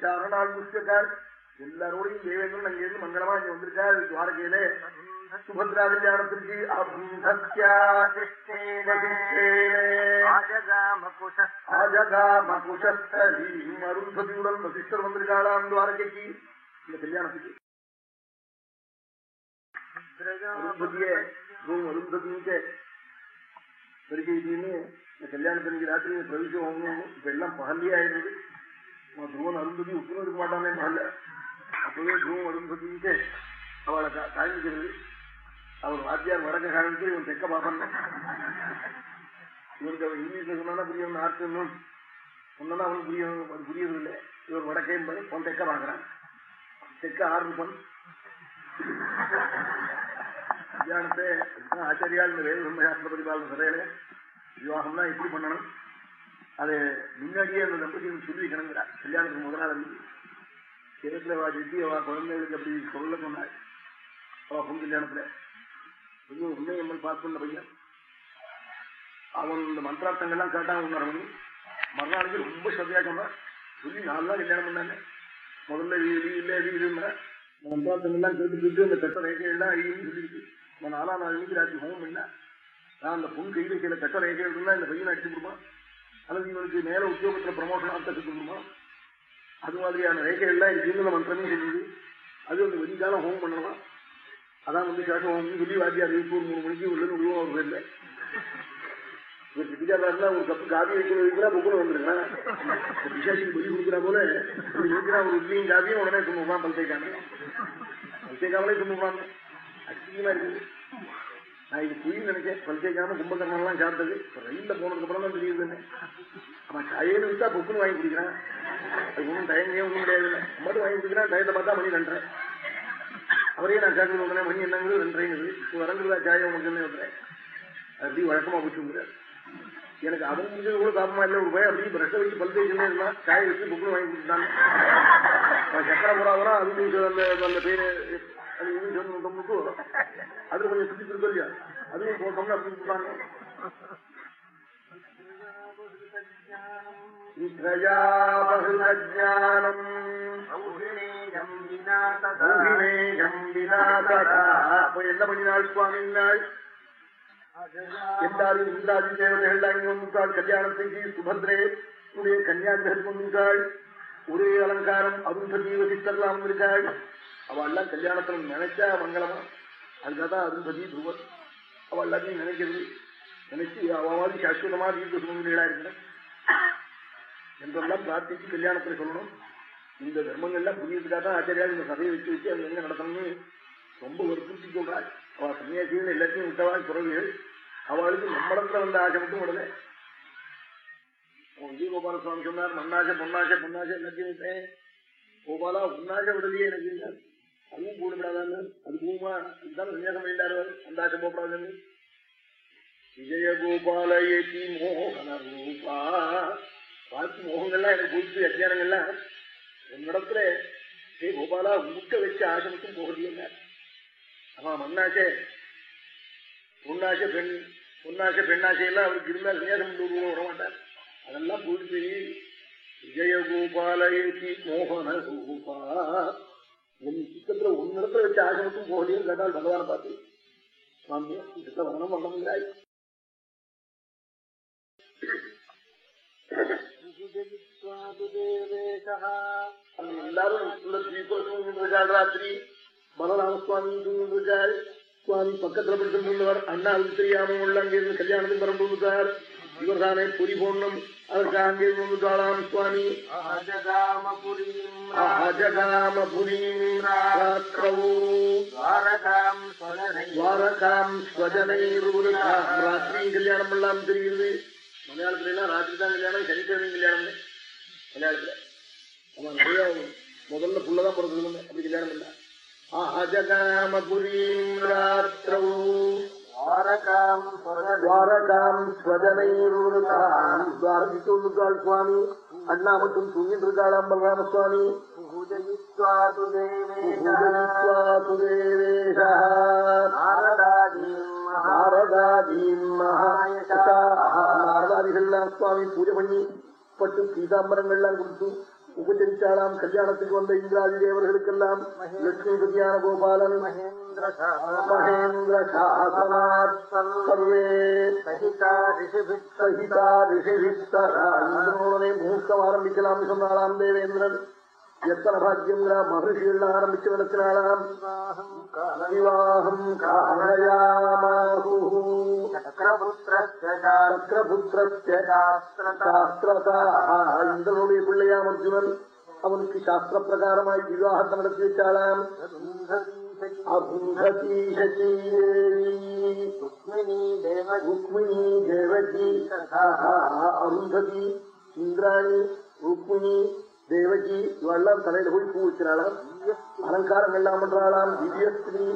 சாரணால் முக்கியக்கார் எல்லாரோடையும் தேவேந்திரன் அங்கிருந்து மங்களமா இங்க வந்திருக்கார். துவாரகையிலே சுபத்ரா கல்யாணத்திற்கு அருந்ததியுடன் வசிஷ்டர் வந்திருக்காளாம் துவாரகைக்கு இந்த கல்யாணத்துக்கு அருந்ததியே பெருகின்னு இந்த கல்யாணத்தன்னைக்கு ராத்திரி பிரவேசம் வாங்கணும் இப்ப எல்லாம் பகல்லே ஆயிடுது துருவன் அருந்ததி உப்புன்னு இருக்க மாட்டானே பகல்ல அப்பவே துருவம் அருந்ததிக்கு அவளை காமிக்கிறது அவர் வாத்தியார் வடக்க காமிச்சு இவன் தெக்க பாப்பன். இவருக்கு அவன் இங்கிலீஷ்ல சொன்னா புரியும் நார்த்தணும் சொன்னா அவனுக்கு புரியும் அது புரியறது இல்லை இவர் வடக்கையும் பண்ணி உன் தெக்க பாக்குறான் தெக்க ஆர்டர் பண்ணு கல்யாணத்தை இந்த வேத பிரம்மசாஸ்திர பரிபாலன சபையில விவாகம்னா எப்படி பண்ணணும்? அது முன்னாடியே அந்த தம்பதியும் சொல்லி வைக்கணுங்கிறார் கல்யாணத்துக்கு முதலாளி நாள் வா ஜெட்டி அவ குழந்தைகளுக்கு அப்படி சொல்ல சொன்னாள் அவ பொன் கல்யாணத்துல. கொஞ்சம் உண்மை எம்எல் பாஸ் பையன் அவன் இந்த மந்திரார்த்தங்கள்லாம் கேட்டான் மணி மறுநாளைக்கு ரொம்ப ஸ்ரத்தையா சொன்னான் சொல்லி நாலு நாள் கல்யாணம் பண்ணாங்க. முதல்ல வீடு இல்ல வீடு இதுன்னா மந்திரார்த்தங்கள்லாம் கேட்டுக்கிட்டு அந்த கட்ட ரேகைகள்லாம் அழியுன்னு சொல்லிட்டு நான் நாலாம் நாள் இன்னைக்கு ராத்திரி ஹோம் பண்ண நான் அந்த பொன் கையில் சில கட்ட ரேகைகள் இருந்தா இந்த பையனை அடிச்சு கொடுப்பான். அல்லது இவனுக்கு மேல உத்தியோகத்துல ப்ரமோஷன் ஆத்த கொடுக்கணுமா அது மாதிரியான ரேகைகள்லாம் இருக்குன்னு மந்திரமே சொல்லுது. அது அந்த வெளிக்காலம் ஹோம் பண்ணலாம். அதான் வந்து சேஷம் ஹோம்னு சொல்லி வாத்தியார் ஒரு மூணு மணிக்கு உள்ள விடுவோம் அவர் பேர்ல இவர் கிட்டிக்காரா ஒரு கப்பு காபி வைக்கிற வைக்கிறா புக்குன்னு வந்துருக்கான் விசேஷம் பலி கொடுக்குறா போல இப்படி வைக்கிறா ஒரு இட்லியும் காபியும் உடனே துண்ணுவான் பல்சைக்கான பல்சைக்காமலே துண்ணுவாங்க அசிங்கமா இருக்குது. நான் இது புரியும் நினைச்சேன். பல்சைக்காம கும்பகர்ணம் எல்லாம் சாப்பிட்டது ரயில்ல போனதுக்கு அப்புறம் தான் தெரியுது அவன் சாயன்னு விட்டா புக்குன்னு வாங்கி குடிக்கிறான். அது ஒன்றும் டைமே ஒன்றும் கிடையாது மட்டும் வாங்கி குடிக்கிறான் டயத்தை பார்த்தா மணி ரெண்டரை. அவரே நான் கேட்கறது உடனே மணி என்னங்கிறது ரெண்டரைங்கிறது. இப்போ வரங்குறதா சாயம் உங்களுக்கு என்ன வந்துறேன் அப்படி வழக்கமா போச்சுங்கிறார் எனக்கு அவன் முடிஞ்சது கூட தாபமா இல்லை ஒரு பயம் அப்படி பிரஷ வச்சு பல் தேய்ச்சுனே இருந்தா சாய வச்சு புக்கு வாங்கி கொடுத்தாங்க சக்கரை போடாதான் அது அந்த அந்த பேரு அது இது சொன்னோம்னுக்கு அது கொஞ்சம் சுத்தி இருக்கு இல்லையா அதுவும் போட்டோம்னு அப்படி கொடுத்தாங்க. என்ன பண்ணினாள் சுவாமினாள் எல்லாரும் இந்திராதி தேவதைகள் அங்கே வந்துட்டாள் கல்யாணத்துக்கு சுபத்ரே உடைய கன்னியாகிரகம் வந்துட்டாள் ஒரே அலங்காரம் அருந்ததி வசித்தெல்லாம் வந்திருக்காள் அவள் எல்லாம் கல்யாணத்துல நினைச்சா மங்களமா அதுக்காகதான் அருந்ததி துருவன் அவள் எல்லாத்தையும் நினைக்கிறது நினைச்சு அவாவது சாஸ்வதமா தீர்க்க சுமங்கலிகளா இருக்கிறேன் என்றெல்லாம் பிரார்த்திச்சு கல்யாணத்துல சொல்லணும். இந்த தர்மங்கள்லாம் புரியறதுக்காக தான் ஆச்சாரியா இந்த சபையை வச்சு வச்சு அது எங்க நடத்தணும்னு ரொம்ப வற்புறுத்தி சொல்றாள் அவ சன்னியாசிகள் எல்லாத்தையும் விட்டவாள் குறவுகள் அவளுக்கு நம்மளத்துல வந்த ஆசை மட்டும் விடல. விஜயகோபால சுவாமி சொன்னார் மண்ணாசை பொன்னாசை பொன்னாசை எல்லாத்தையும் விட்டேன். கோபாலா உன்னாசை விடலையே எனக்கு அதுவும் கூட விடாதான்னு அது பூமா இதுதான் சன்னியாசம் பண்ணிட்டாரு அந்த ஆசை போகப்படாதுன்னு. விஜயகோபால மோகன ரூபா பார்த்து மோகங்கள்லாம் எனக்கு போயிட்டு அத்தியானங்கள்லாம் என்னிடத்துல ஹே கோபாலா முக்க வச்சு ஆசிரமத்தும் மட்டும் போகிறது என்ன அவன் மண்ணாச்சே பொன்னாசை பெண் பொன்னாசை பெண்ணாசையெல்லாம் அவருக்கு இருந்தா சன்னியாசம் கொண்டு வர மாட்டார் அதெல்லாம் போயிட்டு விஜயகோபாலயி மோகன கோபா. என் சித்தத்துல உன்னிடத்துல வச்சு ஆசிரமத்தும் போகலையும் கேட்டால் பகவான பார்த்து சுவாமி இதுல வரணம் பண்ணமுங்கிறாய் எல்லாரும் இருக்காள் ராத்திரி பலராமசுவாமி இருக்காள் சுவாமி பக்கத்துல படிச்சிருந்தவர் அண்ணாவுக்கு தெரியாம உள்ள அங்கிருந்து கல்யாணத்துக்கு பரம்பு இருக்கார் இவர் தானே பொறி போடணும் அதற்கு அங்கே வந்துட்டாளாம் சுவாமி ஆஜகாமபுரீம் கல்யாணம் எல்லாம் தெரிகிறது மலையாளத்துல எல்லாம் ராத்திரி தான் கல்யாணம் சனிக்கிழமை கல்யாணம் மலையாளத்துல. ஆமா நிறைய முதல்ல புள்ளதான் பிறந்தது அப்படி கல்யாணம் இல்ல ஆஜகாமபுரீம் ராத்திரவோ சுவாமி. அண்ணா மட்டும் தூங்கிட்டு இருக்காளாம் பலராம சுவாமி பூஜயித்வா து நாரதாதிகள்லாம் சுவாமி பூஜை பண்ணி பட்டு பீதாம்பரங்கள்லாம் கொடுத்து உபச்சரிச்சாலாம் கல்யாணத்துக்கு வந்த இந்திராதி தேவர்களுக்கெல்லாம் லட்சுமிபதியான கோபாலன் மகேந்திர முகூர்த்தம் ஆரம்பிக்கலாம்னு சொன்னாலாம் தேவேந்திரன் எத்தனை பாக்கியங்களா? மகர்ஷிகள் ஆரம்பிச்சு நடத்தினாலாம் விவாகம் இந்திரனுடைய பிள்ளையாம் அர்ஜுனன் அவனுக்கு சாஸ்திர பிரகாரமாய் விவாகத்தை நடத்தி தேவகி ருக்மிணி தேவகி. அருந்ததி. இந்திராணி ருக்மிணி தேவகி இவெல்லாம் தலையில போய் பூ வச்சினாளாம் அலங்காரம் எல்லாம் பண்றாளாம். திவ்யஸ்ரீ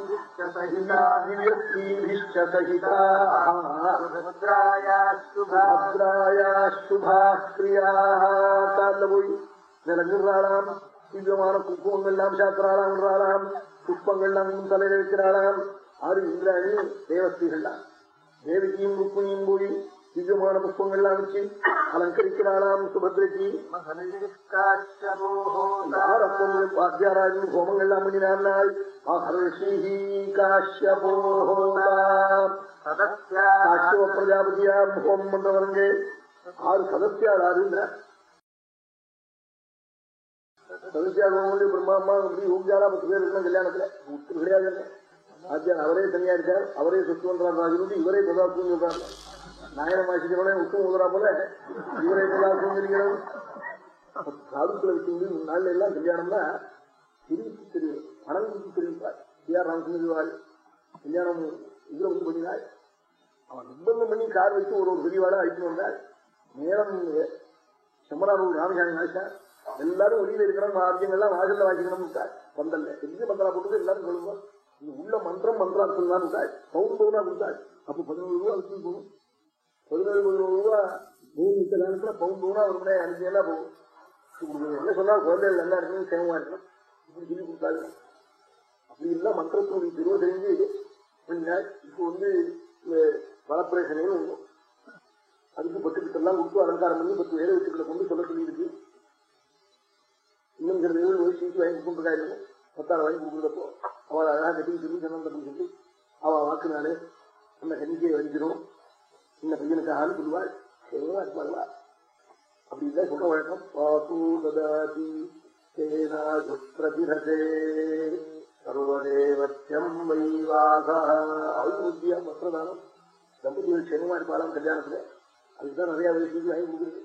கால போய் நிலங்குறாளாம் திவ்யமான குங்குமங்கள்லாம் சாத்திராளாம் புஷ்பங்கள்லாம் தலையில வைக்கிறாளாம். ஆறு இந்திராணி தேவஸ்ரீகள்லாம் தேவகியும் ருக்மிணியும் போய் திவ்யமான புஷ்பங்கள்லாம் வச்சு அலங்கரிக்கிறாளாம் சுபத்ரஜி யார் அப்போ பாத்தியாராஜன் ஹோமங்கள்லாம் பண்ணினாள் மகர்ஷி காஷ்யப பிரஜாபதியா ஹோமம் பண்றவருங்க ஆறு சதத்தியாள் ஆறுன்ற சதத்தியாள் ஹோமம் பிரம்மாமா அப்படி ஓம்ஜாலா பத்து பேர் இருக்கணும் கல்யாணத்துல ஒத்து கிடையாது அவரே தனியா இருக்கார் அவரே சுத்து இவரே பிரதாப்தம் சொல்றாரு நாயன வாசிக்கிறவனே உத்து முதலா போல இவரை பதார்த்தம் சொல்லிருக்கிறோம் சாதுக்களை வச்சு நாள்ல எல்லாம் கல்யாணம்னா தெரிவித்து தெரியும். பணம் குறித்து தெரிவிப்பார் டி ஆர் ராமச்சந்திரவாள் கல்யாணம் இதுல வந்து பண்ணினாள் அவன் நிர்பந்தம் பண்ணி கார் வச்சு ஒரு ஒரு பெரியவாளை அழைத்து வந்தாள் நேரம் செம்மனாரூர் ராமசாமி நாச்சார் எல்லாரும் வெளியில இருக்கிற எல்லாம் வாசல்ல வாசிக்கணும் பந்தல்ல. பெரிய பந்தலா போட்டு எல்லாரும் சொல்லுவோம் உள்ள மந்திரம் மந்திரார்த்தம் தான் கொடுத்தாள் பவுன் பவுனா கொடுத்தாள் அப்போ பதினோரு ரூபா வச்சு போகும். பதினேழு பதினோரு ரூபா மூணு மித்த காலத்துல பவுன் பவுனா ஒரு மணி அஞ்சு எல்லாம் போகும் என்ன சொன்னா குழந்தைகள் நல்லா இருக்கணும் சேமமா இருக்கணும். இப்படி சொல்லி கொடுத்தாரு அப்படி எல்லாம் மந்திரத்தினுடைய திருவ தெரிஞ்சு பண்ணினார் இப்போ வந்து வளப்பிரேசனையும் ஒண்ணு. அதுக்கு பத்து கிட்டெல்லாம் கொடுத்து அலங்காரம் பண்ணி பத்து வேலை வச்சுக்களை கொண்டு சொல்ல சொல்லியிருக்கு. இன்னும் சில வேலை ஒரு சீட்டு வாங்கி கொடுத்துருக்காரு பத்தாறு வாங்கி கொடுக்குறப்போ அவள் அழகாக கட்டி சொல்லி சொன்னது சொல்லி அவள் வாக்குனாலே அந்த கணிக்கையை வலிக்கிறோம் இந்த பையனுக்கு ஆள் சொல்லுவாள் சேவமா இருப்பாங்களா அப்படிதான் சொல்ற வழக்கம். பாசு ததாதி பிரதிரதே சர்வதேவத்தியம் வைவாகா. ஆயுர்த்தியா மற்றதானம் தம்பதிகள் க்ஷேமமா இருப்பாளாம் கல்யாணத்துல. அதுக்குதான் நிறைய வயசுக்கு வாங்கி கொடுக்குறது.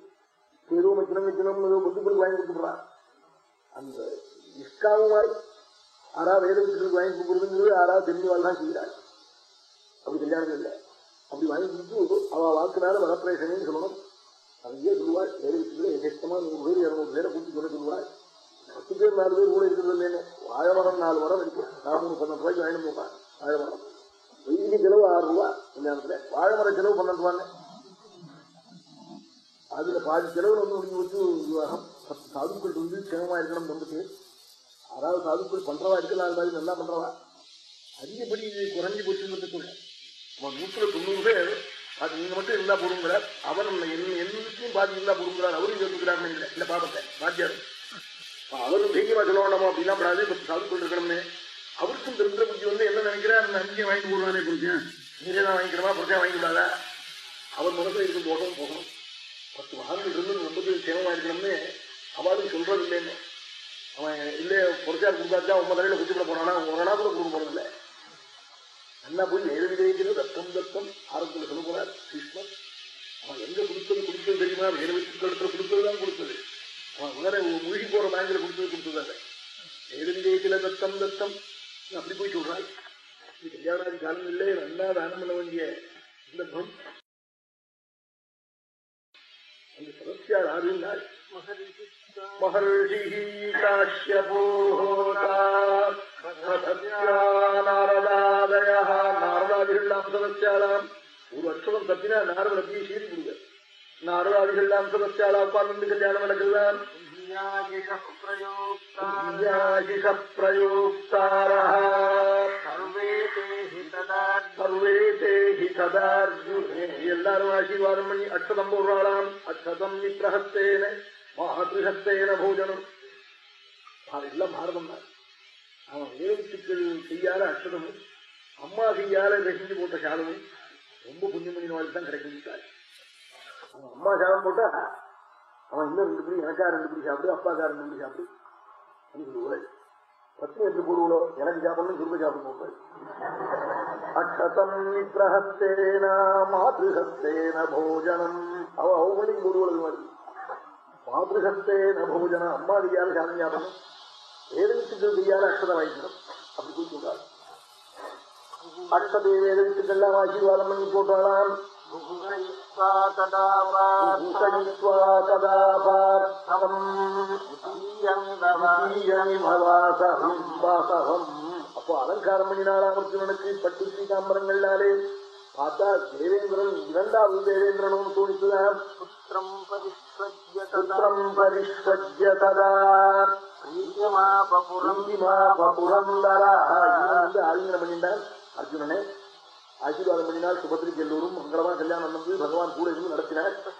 ஏதோ வைக்கணும் வைக்கணும் ஏதோ பந்துக்களுக்கு வாங்கி கொடுத்துடுறான் அந்த நிஷ்காமமாய் ஆறா வேதத்துக்கு வாங்கி கொடுக்குறதுங்கிறது ஆறா தெரிஞ்சவாள் தான் செய்கிறாள். அப்படி கல்யாணம் இல்லை. அப்படி வாங்கிட்டு கொடுத்து அவ வாக்குனால வரப்பிரேஷனு சொல்லணும். அங்கேயே சொல்லுவாள். வேதத்துக்குள்ள எதிர்த்தமா நூறு பேர் இருநூறு பேரை கூட்டி சொல்ல சொல்லுவாள். பத்து பேர் நாலு பேர் கூட இருக்கிறது இல்லைன்னு. வாழமரம் நாலு மரம் இருக்கு. நானூறு பன்னெண்டு ரூபாய்க்கு வாங்கிட்டு போவான் வாழமரம் வெயிலுக்கு செலவு ஆறு ரூபா கல்யாணத்துல. வாழைமரம் செலவு பன்னெண்டு ரூபான்னு. அதுல பாதி செலவு வந்து முடிஞ்சு வச்சு விவாகம் பத்து சாதுக்கள் வந்து க்ஷேமமா இருக்கணும் நம்பிட்டு அதாவது சாதுக்கள் பண்றவா இருக்கு நாலு மாதிரி நல்லா பண்றவா. அதிகப்படி இது குறைஞ்சு போச்சுன்னு சொல்றேன் அவன் நூற்றுல தொண்ணூறு பேர். அது நீங்க மட்டும் இருந்தா போடுங்கிறார் அவர் என்னைக்கும் பாதி இருந்தா பொறுங்கிறார் அவரும் சொல்லுகிறார் இல்லை இந்த பாபத்தை பாத்தியார் அவரும் தைரியமா சொல்லணும் அப்படிலாம் படாது. இப்ப சாது கொண்டிருக்கணும்னு. அவருக்கும் தெரிந்த புத்தி வந்து என்ன நினைக்கிறார் அந்த நம்பிக்கை வாங்கி போடுவானே புரிஞ்சேன் நீரே தான் வாங்கிக்கிறமா? புரிஞ்சா வாங்கி விடாதா அவர் மனசுல இருக்கும் போகணும் போகணும். பத்து மகான்கள் இருந்து ரொம்ப பேர் சேவமா இருக்கணும்னு அவளும் சொல்றது இல்லைன்னு அவன் இல்லையே பொறுச்சார் கொடுத்தாச்சா உங்க தலையில குச்சி போறானா? போனானா உங்க கூட கொடுக்க போறதில்லை. நல்லா போய் எழுதி ரத்தம் தத்தம் ஆரம்பத்தில் சொல்ல போறார் கிருஷ்ணன் அவன் எங்க கொடுத்தது கொடுத்தது தெரியுமா? வேதவித்துக்களத்துல கொடுத்ததுதான் கொடுத்தது அவன் வேற மூழ்கி போற பேங்கில் கொடுத்தது கொடுத்ததாங்க. எழுதி விதைக்கல தத்தம் தத்தம் அப்படி போய் சொல்றாள் இது கல்யாணாதி காலம் இல்லை நல்லா தானம் பண்ண வேண்டிய சந்தர்ப்பம் அந்த சதஸ்யார் ஆறுந்தாள் மகரிஷி நாரதாதய நாரதாதிகள்லாம் சதஸ்யாலாம் ஒரு அக்ஷரம் தப்பினா நாரத அப்படியே சீரி கொடுங்க நாரதாதிகள்லாம் சதஸ்யாலா உட்கார்ந்து கல்யாணம் நடக்குதுதான் தேஹி சதார்ஜுனே எல்லாரும் ஆசீர்வாதம் பண்ணி அக்ஷதம் போடுறாளாம் அக்ஷதம் மித்ரஹஸ்தேன மாதృహஸ்தேன போஜனம். எல்லாம் பாரதம் தான். அவன் வேலைத்துக்கள் செய்யாத அக்ஷதமும் அம்மா செய்யாத ரசிஞ்சு போட்ட சாதமும் ரொம்ப புண்ணியம் பண்ணினவாள் தான் கிடைக்கும் அவன் அம்மா சாதம் போட்டா அவன் இன்னும் ரெண்டு பிடி எனக்கா ரெண்டு பிடி சாப்பிடு அப்பாக்கா ரெண்டு பிடி சாப்பிடு அப்படின்னு உலக பத்னி எப்படி போடுவோ எனக்கு சாப்பிடணும் அக்ஷதம் நித்ரஹஸ்தேன போஜனம். அவ அவங்களையும் போடுவது மாதிரி மாதృహஸ்தேன போஜனம் அம்மா கையால சாதம் சாப்பிடணும் வேதவித்துக்கள் கையால அக்ஷதம் வாங்கிக்கணும் அப்படி போய் சொல்றாரு அக்ஷதே வேதவித்துக்கள்லாம் ஆசீர்வாதம் பண்ணி போட்டாலாம் அப்போ அலங்காரம் பண்ணினாலாம் அர்ஜுனனுக்கு பட்டு ஸ்ரீகாம்பரங்கள்னாலே பார்த்தா தேவேந்திரன் இரண்டாவது தேவேந்திரனும் தோணித்துதான் புத்திரம் பரிஷ்வஜ்ய ததா. ஆலிங்கனம் பண்ணிட்டான் அர்ஜுனனே. ஆசீர்வாதம் பண்ணினால் சுபத்திரிக்கு எல்லோரும் மங்களமா கல்யாணம் வந்து பகவான் கூட இருந்து நடத்தினார்.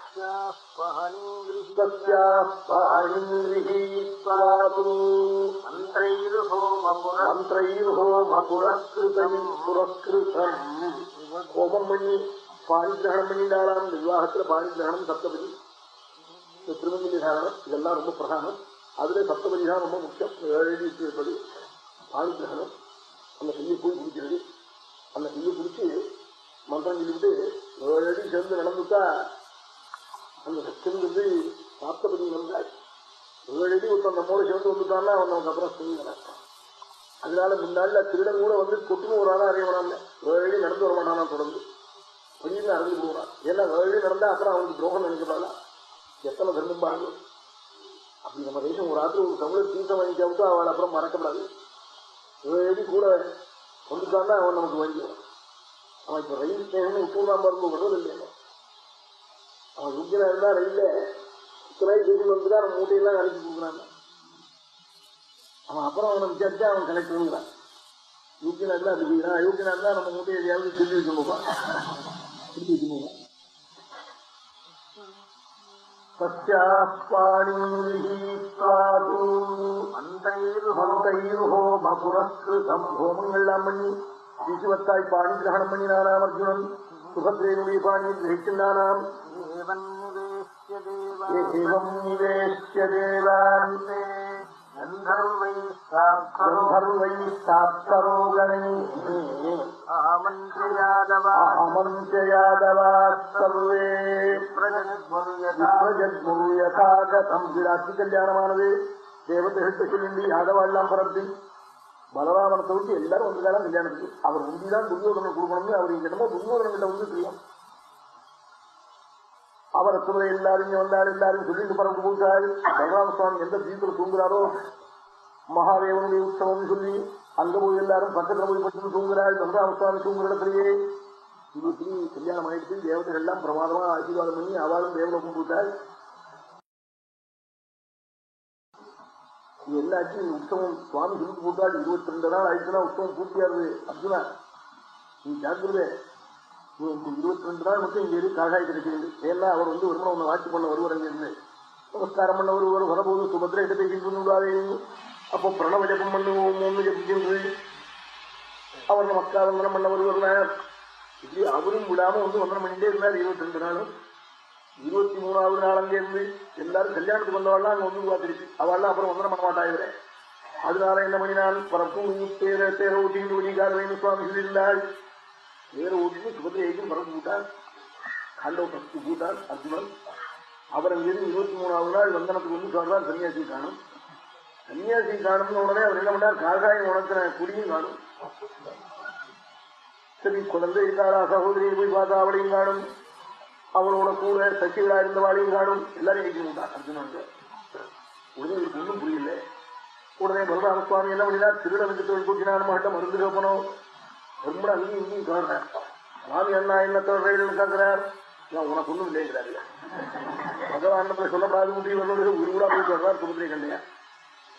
ஹோமம் பண்ணி பாரிகிரகணம் பண்ணிட்டாராம் பண்ணினாலாம் விவாகத்துல பாணி சப்தபதி திருமங்கலி தாரணம் இதெல்லாம் ரொம்ப பிரதானம் அதுல சப்தபதி தான் ரொம்ப முக்கியம் ஏழு இருப்பது பாணி அந்த கையை போய் குடிக்கிறது அந்த செய்ய குடிச்சு மந்திரம் சொல்லிவிட்டு ஏழு அடி சேர்ந்து நடந்துட்டா அந்த சக்திங்கிறது சாப்தபதி வந்தாள் ஏழு அடி ஒருத்தன் நம்மோட சேர்ந்து வந்துட்டான்னா அவன் நமக்கு அப்புறம் செய்யலாம் அதனால முன்னாள் திருடன் கூட வந்து கொட்டுன்னு ஒரு ஆளா அறிய வேணாம் ஏழு நடந்து வர மாட்டானா தொடர்ந்து? அப்படின்னு அறிந்து போவான். ஏன்னா ஏழு நடந்தா அப்புறம் அவனுக்கு துரோகம் நினைக்கிறாளா எத்தனை தர்மம் பாருங்க அப்படி நம்ம தேசம் ஒரு ராத்திரி ஒரு தமிழ் தீர்த்தம் வாங்கிக்காவிட்டு அவள் அப்புறம் மறக்கப்படாது ஏழு அடி கூட தான் அவன் நமக்கு வாங்கிடுவான் அவன் இப்ப ரயில் ஸ்டேஷன் உத்தூர்தான் பாருங்க விடுறது இல்லையா? அவன் யோக்கியனா இருந்தா ரயில்ல. இத்தனை செய்தி வந்துட்டா அவன் மூட்டையெல்லாம் அனுப்பி கொடுக்குறாங்க. அவன் அப்புறம் அவனை விசாரிச்சா அவன் கலெக்டருங்கிறான் யோக்கியனா இருந்தா அப்படி செய்யறான் அயோக்கியனா இருந்தா நம்ம மூட்டையை எதையாவது சொல்லி வச்சுருப்பா திருப்பி வச்சுருப்பா ஹோமங்கள்லாம் பண்ணி ஈசுவத்தாய் பாணி கிரகணம் பண்ணினானாம் அர்ஜுனன் சுபத்ரேனுடைய பாணியை கிரகிக்கின்றானாம் ஏவம் தேவான் கந்தர்வை சாப்தரோகணை அமந்திர யாதவா சர்வே யதாகதம் விராட்சி கல்யாணமானது தேவதைகள் சொல்லி யாதவாள்லாம் பரப்பி பலராமனத்தை விட்டு எல்லாரும் வந்து காலம் கல்யாணத்துக்கு அவர் முந்திதான் துரியோதனை கொடுக்கணும்னு அவர் என்னமோ துரியோதன கிட்ட வந்து தெரியும் அவரை எல்லாருமே எல்லாரும் வந்தாரு எல்லாரும் சொல்லிட்டு பரப்பு போட்டாரு. பகவான் சுவாமி எந்த தீபத்தில் தூங்குறாரோ மகாதேவனுடைய உற்சவம் சொல்லி அங்க போய் எல்லாரும் பக்கத்துல போய் பட்டு தூங்குறாள் பகவான் சுவாமி தூங்குற இடத்துலயே இது கல்யாணம் ஆயிடுச்சு. தேவதைகள் எல்லாம் பிரமாதமா ஆசீர்வாதம் பண்ணி அவளும் தேவலோகம் கும்பிட்டாள் இது என்னாச்சு இந்த உற்சவம் சுவாமி சொல்லி போட்டாள் இருபத்தி ரெண்டு நாள் ஆயிடுச்சுன்னா உற்சவம் பூர்த்தியாகுது. அர்ஜுனா நீ ஜாக்கிரதை. இந்த இருபத்தி ரெண்டு நாள் மட்டும் இங்க இருக்கு காகாய் கிடைக்கிறது ஏன்னா அவர் வந்து ஒரு ஒன்று வாட்சி பண்ண வருவார் அங்க இருந்து. நமஸ்காரம் பண்ண வருவார் வரபோது சுபத்திர இடத்தை கிண்டு விடாதே அப்போ பிரணவ ஜபம் பண்ணுவோம் ஜபிக்கின்றது ஜபிக்கின்று. அவர் நமஸ்காரம் பண்ண வருவார் இப்படி அவரும் விடாம வந்து வந்தனம் பண்ணிட்டே இருந்தார் இருபத்தி ரெண்டு நாளும். இருபத்தி மூணாவது நாள் அங்கே இருந்து எல்லாரும் கல்யாணத்துக்கு வந்தவாள்லாம் அங்க வந்து பார்த்துருச்சு அவள்லாம் அப்புறம் வந்தனம் பண்ண மாட்டாங்க அதனால என்ன பண்ணினால் பரப்பும் தேர தேர ஊட்டிட்டு ஒழிக்காரவைன்னு சுவாமி சொல்லியிருந்தாள் பேர ஊட்டிட்டு சுபத்திரைக்கும் பரப்பு கூட்டான் காண்டவ பத்து கூட்டான் அர்ஜுனன். அவர் அங்கிருந்து இருபத்தி மூணாவது நாள் வந்தனத்துக்கு வந்து சொல்றார் சன்னியாசி காணும். சன்னியாசி காணும்னு உடனே அவர் என்ன பண்ணார்? காகாயம் உணர்த்தின குடியும் காணும். சரி குழந்தை இருக்காளா? சகோதரியை போய் பார்த்தா அவளையும் காணும். அவளோட கூட சச்சிகளா இருந்தவாளையும் காணும். எல்லாரும் ஏற்றிட்டான் அர்ஜுனன் உடனே இவருக்கு ஒன்றும் புரியல. உடனே பலராம சுவாமி என்ன பண்ணினார்? திருடனுக்கு தொழில் கூட்டினாலும் மாட்ட மருந்து கேட்பனோ? ரொம்ப அங்கேயும் இங்கேயும் காணுறேன் சுவாமி அண்ணா என்ன தொடர்ந்து கேட்கிறார் உனக்கு ஒண்ணும் இல்லைங்கிறாரு பகவான் சொல்லப்படாது முடியும் வரணும் உருவா போய் சொல்றார் சுமத்திரை கண்டையா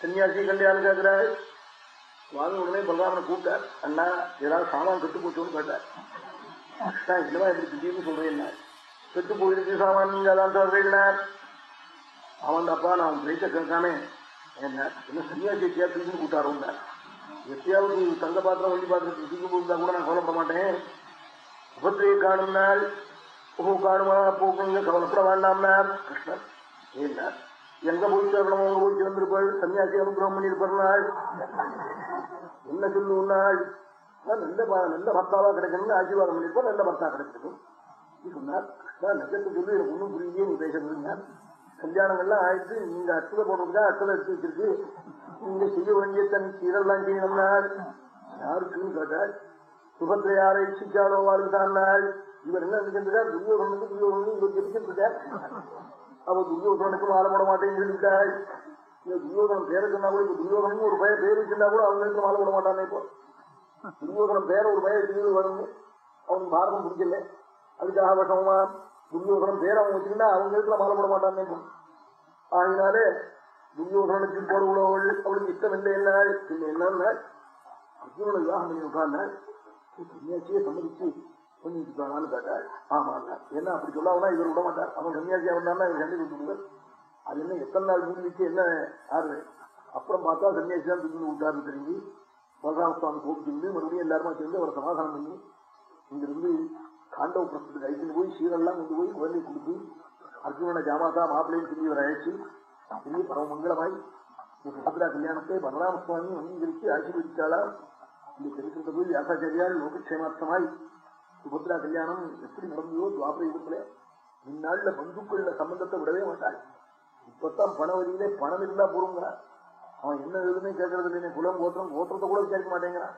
சன்னியாசி கண்டையான்னு கேட்கிறாரு சுவாமி உடனே பலராமனை கூப்பிட்டார். அண்ணா ஏதாவது சாமான் கெட்டு போச்சோன்னு கேட்டார். என்னவா எப்படி திடீர்னு சொல்றேன் கெட்டு போயிருக்கு சாமான் நீங்க அதான் சொல்றீங்களார் அவன் அப்பா நான் பேச்ச கேட்காம என்ன என்ன சன்னியாசியை கேட்டுன்னு கூட்டாரோங்க எப்பயாவது தங்க பாத்திரம் வண்டி பாத்திரத்துக்கு தூக்கி போயிருந்தா கூட நான் கவலைப்பட மாட்டேன். உபத்திரையை காணும் நாள் ஓ காணுமா போக்குங்க கவலைப்பட வேண்டாம்னார் கிருஷ்ணன் ஏன்னா எங்க போய் சேரணும் அங்க போய் சேர்ந்திருப்பாள் சன்னியாசி அனுகிரகம் பண்ணியிருப்பாள் என்ன சொல்லுவாள் நல்ல நல்ல பர்த்தாவா கிடைக்கணும்னு ஆசீர்வாதம் பண்ணியிருப்போம் நல்ல பர்த்தா கிடைச்சிருக்கும். சொன்னார் கிருஷ்ணா நஜத்தை சொல்லி எனக்கு ஒன்றும் புரியலையே நீ பேசுறீங்க கல்யாணங்கள்லாம் ஆயிடுச்சு நீங்க அச்சதை போடுறதுக்கா அச்சதை எடுத்து வச்சிருக்கு. இங்க செய்ய வேண்டிய தன் சீரெல்லாம் செய்யணும்னா யாருக்குன்னு கேட்டாள் சுபத்திர யாரை இச்சிச்சாலோ வாழ்ந்தாள் இவர் என்ன நினைச்சிருக்கார் துரியோகனுக்கு துரியோகனுக்கு இவர் ஜெபிச்சுட்டு இருக்கார் அவர் துரியோகனுக்கு மாலை போட மாட்டேன்னு சொல்லிவிட்டாள் துரியோகனம் பேரை சொன்னா கூட இப்ப துரியோகனும் ஒரு பையன் பேர் வச்சிருந்தா கூட அவங்களுக்கு மாலை போட மாட்டானே இப்போ. துரியோகனம் பேர ஒரு பையன் வச்சுக்கிறது வருங்க அவனுக்கு பாரதம் பிடிக்கல. அதுக்காக விஷமா துரியோகனம் பேர் அவன் வச்சிருந்தா அவங்களுக்கு மாலை போட மாட்டானே ஆகினாலே துரியோகனுக்கு போடுகிறவள் அவளுக்கு இஷ்டம் இல்லை என்னாள் பின்ன என்னாள் அர்ஜுனோட விவாகம் பண்ணி உட்கார்ந்தாள் சன்னியாசியே சம்மதிச்சு பண்ணிட்டு கேட்டாள் ஆமா என்ன அப்படி சொல்லாமனா இவர் விட மாட்டார்? அவன் சன்னியாசியா வந்தான்னா இவர் சண்டை கொடுத்துருவார் அது என்ன எத்தனை நாள் முடிஞ்சிச்சு என்ன ஆறு? அப்புறம் பார்த்தா சன்னியாசி தான் தூக்கி விட்டாருன்னு தெரிஞ்சு பலராம சுவாமி கோபிச்சு மறுபடியும் எல்லாருமா சேர்ந்து அவரை சமாதானம் பண்ணி இங்கிருந்து காண்டவ பிரசத்துக்கு அழைச்சிட்டு போய் சீரெல்லாம் கொண்டு போய் குழந்தை கொடுத்து அர்ஜுனனை ஜாமாதா மாப்பிள்ளைன்னு சொல்லி இவர் அழைச்சு சொல்லி பரமமங்கலமாய் சுபத்ரா கல்யாணத்தை பலராம சுவாமி அங்கீகரித்து ஆசீர்வதித்தாளா இந்த சரித்திரத்தை போய் வியாசாச்சாரியால் லோகக்ஷேமார்த்தமாய் சுபத்ரா கல்யாணம் எப்படி நடந்ததோ துவாபர யுகத்துல இந்நாள்ல பந்துக்கள்ல சம்பந்தத்தை விடவே மாட்டாள் இப்பத்தான் பண வழியிலே பணம் இருந்தா போறோங்கிறான் அவன் என்ன எதுவுமே கேட்கறது இல்லை குலம் கோத்திரம் கோத்திரத்தை கூட விசாரிக்க மாட்டேங்கிறான்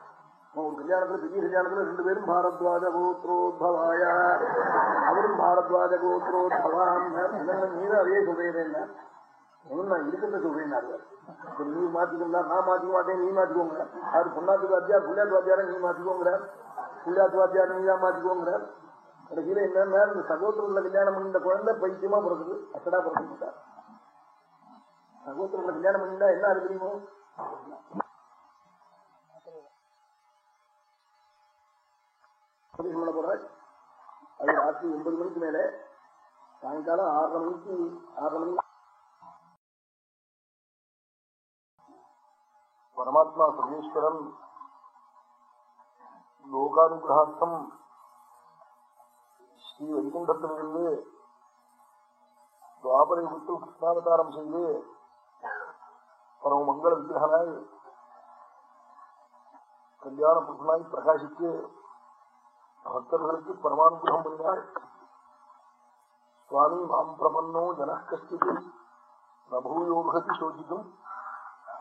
அவன் ஒரு கல்யாணத்துல பெரிய கல்யாணத்துல ரெண்டு பேரும் பாரத்வாஜ கோத்ரோத்பவாய அவரும் பாரத்வாஜ கோத்ரோத்பவான் நீரும் அதே சொல்றேன் நான் இருக்கிறத சொல்றேன் நீ மாத்திக்கா நான் மாத்திக்க மாட்டேன் நீ மாத்திக்கோங்க. அவர் பொண்ணாத்து வாத்தியார் புள்ளாத்து வாத்தியார நீ மாத்திக்கோங்கிற. புள்ளாத்து வாத்தியார நீ தான் மாத்திக்கோங்கிற. கடைசியில என்னன்னா இந்த சகோதரர்ல கல்யாணம் பண்ணிட்ட குழந்தை பைத்தியமா பிறகுது அச்சடா பிறந்துட்டா சகோதரர்ல கல்யாணம் பண்ணிட்டா என்ன அது தெரியுமோ? போறாள் அது ராத்திரி ஒன்பது மணிக்கு மேல. சாயங்காலம் ஆறரை மணிக்கு ஆறரை மணிக்கு பரமாத்மா சர்வேஸ்வரன் லோகானுகிரகார்த்தம் ஸ்ரீ வைகுண்டத்திலிருந்து துவாபர யுகத்தில் கிருஷ்ணாவதாரம் செய்து பரம மங்கள விக்கிரகனாய் கல்யாண புருஷனாய் பிரகாசித்து பக்தர்களுக்கு பரமானுகிரகம் பண்ணினாள் சுவாமி மாம் பிரபன்னோ ஜன கஷ்டித்து பிரபூயோகதி சோதிக்கும்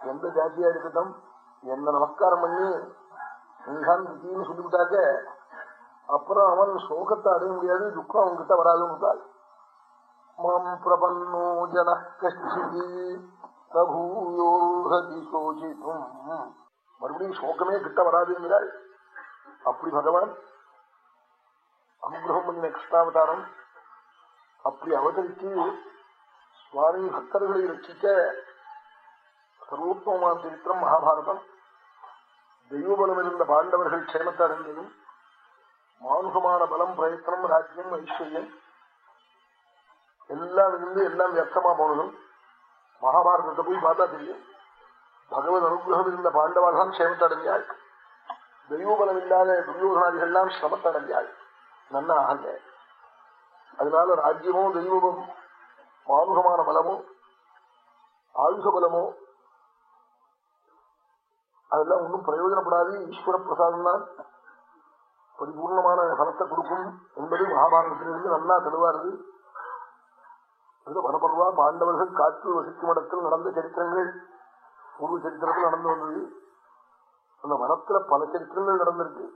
எந்த ஜாத்தியா இருக்கட்டும் எந்த நமஸ்காரம் பண்ணி நீதான் திட்டின்னு சொல்லிவிட்டாக்க அப்புறம் அவன் சோகத்தை அடைய முடியாது துக்கம் அவன்கிட்ட வராதுன்னு மாம் பிரபன்னோ ஜன கஷ்டி பிரபூயோகதி சோசித்தும் மறுபடியும் சோகமே கிட்ட வராது என்கிறாள். அப்படி பகவான் அனுகிரகம் பண்ணின கிருஷ்ணாவதாரம் அப்படி அவதரித்து சுவாமி பக்தர்களை ரட்சிக்க சர்வோத்தமான சரித்திரம் மகாபாரதம் தெய்வபலம் இருந்த பாண்டவர்கள் க்ஷேமத்தை அடைந்ததும் மா பலம் பிரயத்தனம் ராஜ்யம் ஐஸ்வர்யம் எல்லாம் இருந்து எல்லாம் வியர்த்தமா போனதும் மகாபாரதத்தை போய் பார்த்தா தெரியும். பகவத் அனுகிரகம் இருந்த பாண்டவாள் தான் சேமத்தடைஞ்சாள் தெய்வபலம் இல்லாத துரியோதனாதிகள்லாம் சிரமத்தடைஞ்சாள் நன்னா ஆகல. அதனால ராஜ்யமும் தெய்வமும் மானுகமான பலமும் ஆயுஷ பலமோ அதெல்லாம் ஒன்றும் பிரயோஜனப்படாது. ஈஸ்வர பிரசாதம் தான். பரிபூர்ணமான பலத்தை கொடுக்கும் என்பது மகாபாரதத்திலிருந்து நல்லா தெளிவாருது வனப்பருவா பாண்டவர்கள் காற்று வசிக்கும் இடத்தில் நடந்த சரித்திரங்கள் பூர்வ சரித்திரத்தில் நடந்து வந்தது. அந்த வனத்துல பல சரித்திரங்கள் நடந்திருக்கு.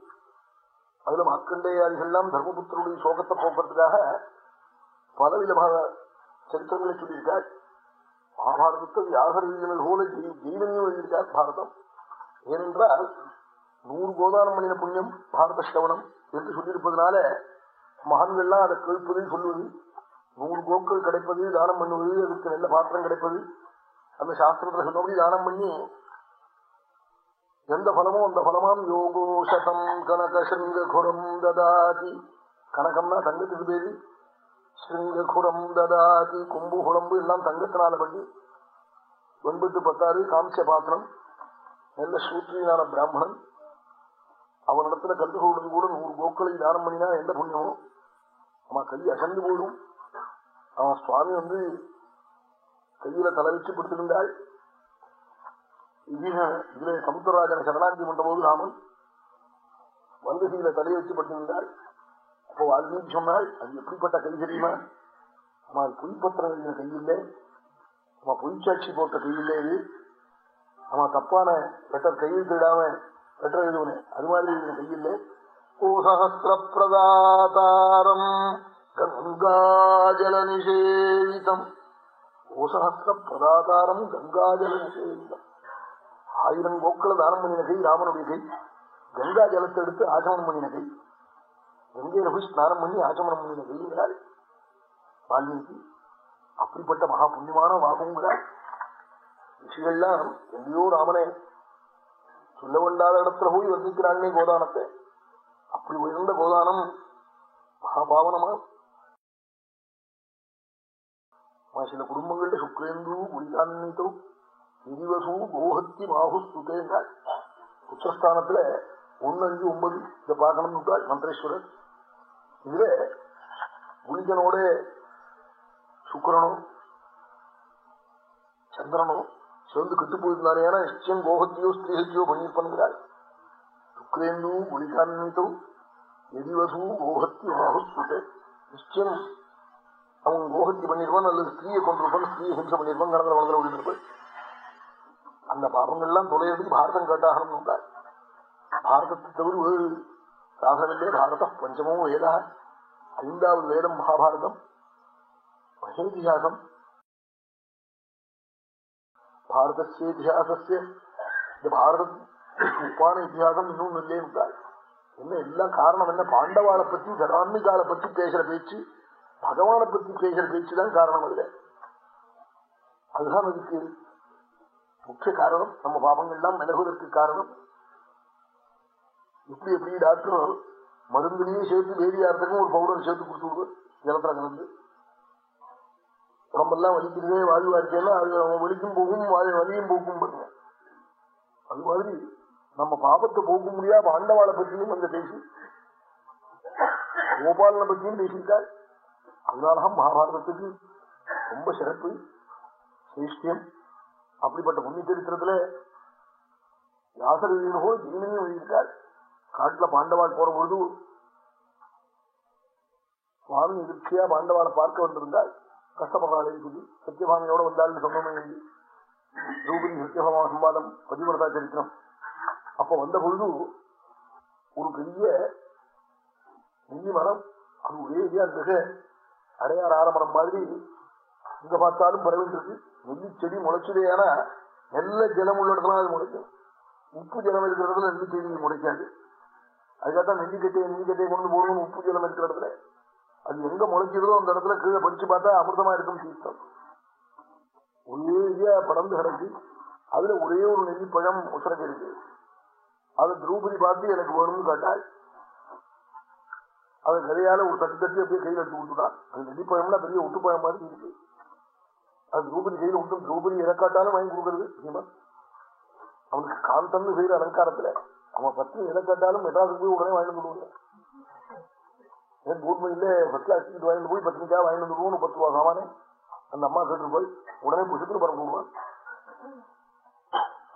அதுல மாக்கண்டேயாதிகள்லாம் தர்மபுத்தருடைய சோகத்தை போக்குறதுக்காக பலவிதமான சரித்திரங்களை சொல்லியிருக்காள் மகாபாரதத்தை வியாசரீதிகள் போல ஜெய்வன்யம் எழுதியிருக்கார் பாரதம். ஏனென்றால் நூறு கோதானம் பண்ணின புண்ணியம் பாரத சிரவணம் என்று சொல்லியிருப்பதனால மகான்கள்லாம் அதை கேட்பது சொல்லுவது நூறு கோக்கள் கிடைப்பது தானம் பண்ணுவது அதுக்கு நல்ல பாத்திரம் கிடைப்பது. அந்த சாஸ்திரத்தில் சொன்னபடி தானம் பண்ணி எந்த பலமோ அந்த பலமாம் யோகோஷம் கனக சிங்ககுரம் ததாதி. கனகம்னா தங்கத்துக்கு பேரு. சிங்ககுரம் ததாதி கொம்பு குழம்பு எல்லாம் தங்கத்தினால பண்ணி ஒன்பது பத்தாறு காமிச்ச பாத்திரம். நல்ல சூத்திரியான பிராமணன் அவனிடத்துல கல்லுகளுடன் கூட நூறு கோக்களை தானம் பண்ணினா எந்த புண்ணியமோ? அவன் கை அசந்து போடும் அவன் சுவாமி வந்து கையில தலை வச்சு கொடுத்திருந்தாள். இதுல சமுத்திரராஜனை சரணாந்தி பண்ற போது ராமன் வந்ததியில தலையை வச்சு பட்டிருந்தாள் அப்போ வால்மீகி சொன்னாள் அது எப்படிப்பட்ட கை தெரியுமா? அவன் பொய்ப்பத்திரம் எழுதின கையில்லை அவன் பொய்ச்சாட்சி போட்ட கையில்லை இது. அவன் தப்பான லெட்டர் கையில் தேடாம லெட்டர் எழுதுவனே. அது மாதிரி எழுதின கையில் கோசஹசிர கங்காஜல நிஷேவிதம் கோசஹசிர பிரதாதாரம் கங்காஜல நிஷேவிதம் ஆயிரம் கோக்களை தானம் பண்ணின கை ராமனுடைய கை. கங்கா ஜலத்தை எடுத்து ஆச்சமனம் பண்ணின கை. கங்கையில போய் ஸ்நானம் பண்ணி ஆச்சமனம் பண்ணின கைங்கிறாள் வால்மீகி. அப்படிப்பட்ட மகா புண்ணியமான வாகுங்கிறார் ரிஷிகள்லாம் எங்கேயோ ராமனே சொல்ல வேண்டாத இடத்துல போய் வர்ணிக்கிறாங்களே கோதானத்தை. அப்படி உயர்ந்த கோதானம் மகாபாவனமா? சில குடும்பங்கள்ல சுக்ரேந்து குடிகான்னித்தோ நிதிவசு கோஹத்தி மாகு சுதேங்காள் புத்திரஸ்தானத்துல ஒன்னு அஞ்சு ஒன்பது இதை பார்க்கணும் மந்திரேஸ்வரர். இதுல குளிகனோட சுக்கரனும் சந்திரனும் சேர்ந்து கெட்டு போயிருந்தானே ஏன்னா நிச்சயம் கோஹத்தியோ ஸ்திரீஹத்தியோ பண்ணியிருப்பாங்கிறாள் சுக்ரேந்து குளிகான்வித்தோ எதிவசு கோஹத்தி மாகுஸ்துட்டே நிச்சயம் அவன் கோஹத்தி பண்ணிருப்பான் அல்லது ஸ்திரீயை கொண்டிருப்பான் ஸ்திரீயை ஹிம்சை பண்ணிருப்பான் கடந்த வளர்ந்து விழுந்திருப்பாள் அந்த பாபங்கள்லாம் தொலைறதுக்கு பாரதம் கேட்டாகணும் பாரதத்தை தவிர வேறு சாதனமே பாரத பஞ்சமோ வேதா ஐந்தாவது வேதம் மகாபாரதம் மகேதிகாசம் பாரதசிய இத்திஹாசஸ்ய இந்த பாரதம் உப்பான இத்திஹாசம் இன்னும் இல்லையே இருந்தாள் என்ன எல்லாம் காரணம் என்ன பாண்டவாளை பத்தி ஜனான்மிகாலை பத்தி பேசுற பேச்சு பகவானை பத்தி பேசுற பேச்சு தான் காரணம் அதுல அதுதான் அதுக்கு முக்கிய காரணம் நம்ம பாபங்கள்லாம் விலகுவதற்கு காரணம் இப்படி எப்படி டாக்டர் மருந்துலையும் சேர்த்து வேதியாரத்துக்கும் ஒரு பவுடர் சேர்த்து கொடுத்து விடுவோம் ஜலத்துல கலந்து உடம்பெல்லாம் வலிக்கிறதே வாழ்வா இருக்கேன்னா அது அவங்க வலிக்கும் போகும் வலியும் போக்கும் பண்ணுங்க அது மாதிரி நம்ம பாபத்தை போக்க முடியா பாண்டவாளை பற்றியும் அந்த பேசி கோபாலனை பற்றியும் பேசியிருக்காள் அதனாலதான் மகாபாரதத்துக்கு ரொம்ப சிறப்பு சிரேஷ்டியம் அப்படிப்பட்ட புண்ணிய சரித்திரத்துல வியாசரோ ஜீவனையும் எழுதியிருக்காள் காட்டுல பாண்டவாள் போற பொழுது சுவாமி எதிர்ச்சியா பாண்டவாளை பார்க்க வந்திருந்தாள் கஷ்டப்படுறாளே சொல்லி சத்தியபாமையோட வந்தாள்னு சொன்னோமே. ரூபதி சத்தியபாமா சம்பாதம் பதிவிரதா சரித்திரம். அப்ப வந்த பொழுது ஒரு பெரிய நெல்லி மரம் அது ஒரே இதா இருந்தது. அடையார் ஆரமரம் மாதிரி இங்க பார்த்தாலும் பரவிட்டு நெல்லி செடி முளைச்சதே ஏன்னா நல்ல ஜலம் உள்ள இடத்துல அது முளைக்கும். உப்பு ஜலம் இருக்கிற இடத்துல நெல்லி செடி முளைக்காது. அதுக்காகத்தான் நெல்லிக்கட்டையை நெல்லிக்கட்டையை கொண்டு போகணும் உப்பு ஜலம் இருக்கிற இடத்துல அது எங்க முளைக்கிறதோ அந்த இடத்துல கீழே படிச்சு பார்த்தா அமிர்தமா இருக்கும் தீர்த்தம் ஒரே படர்ந்து கிடக்கு. அதுல ஒரே ஒரு நெல்லிப்பழம் உசரக்கு இருக்கு அதை திரௌபதி பார்த்து எனக்கு வேணும்னு கேட்டாள். அது கதையால ஒரு தட்டு தட்டி அப்படியே கையில் எடுத்து கொடுத்துட்டான் அது நெல்லிப்பழம்னா பெரிய ஒட்டுப்பழம் மாதிரி இருக்கு. அது திரௌபதி கையில் விட்டு திரௌபதி எதை காட்டாலும் வாங்கி கொடுக்கறது அவனுக்கு காந்தம்னு செய்யற அலங்காரத்துல. அவன் பத்து எதை கேட்டாலும் மெட்ராஸுக்கு போய் உடனே வாங்கி ஏன் கூட்மையில ஃபர்ஸ்ட் கிளாஸ் டிக்கெட் வாங்கிட்டு போய் பத்திரிக்கா வாங்கிட்டு வந்து பத்து ரூபா சாமானே அந்த அம்மா கேட்டு போய் உடனே புஷத்துக்கு பரப்பு விடுவான்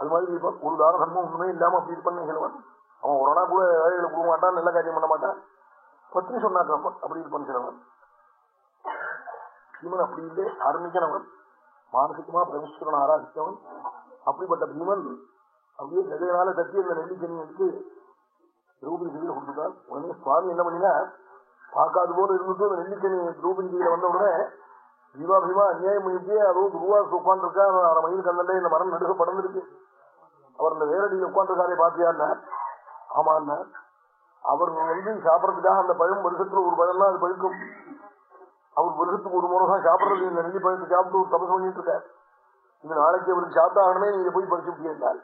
அது மாதிரி இருப்பான் ஒரு தான தர்மம் ஒண்ணுமே இல்லாம அப்படி இருப்பான் நிகழ்வான் அவன் ஒரு நாள் கூட ஏழைகளை கொடுக்க மாட்டான் நல்ல காரியம் பண்ண மாட்டான். பத்னி சொன்னாக்க அப்படி இருப்பான் சிலவன் பீமன் அப்படி இல்லை ஆரம்பிக்கணவன் மானசிகமா பரமேஸ்வரன் ஆராதித்தவன். அப்படிப்பட்ட பீமன் அப்படியே கதையினால தட்டி நெல்லி நெல்லிக்கனி எடுத்து திரௌபதி கையில கொடுத்துட்டான். உடனே சுவாமி என்ன பண்ணினா பார்க்காது போல இருந்துட்டு நெல்லிக்கணி நெல்லிக்கனி வந்த உடனே ஜீவாபிமா பீமா அநியாயம் பண்ணிட்டே அதோ துருவா உட்காந்துருக்கா அரை மயில் கண்ணே இந்த மரம் நடுக படர்ந்துருக்கு. அவர் இந்த வேரடியில் உட்காந்துருக்காரே பாத்தியா ஆமா அவர் வந்து சாப்பிடறதுக்காக அந்த பழம் வருஷத்துல ஒரு பழம் அது பழுக்கும். அவர் வருஷத்துக்கு ஒரு முறை தான் சாப்பிடறது இந்த நெல்லி பழத்தை சாப்பிட்டு ஒரு தபசம் பண்ணிட்டு இருக்கார். இந்த நாளைக்கு அவருக்கு சாப்பிட்டாகணுமே நீங்க போய் படிச்சு விட்டீர்கள்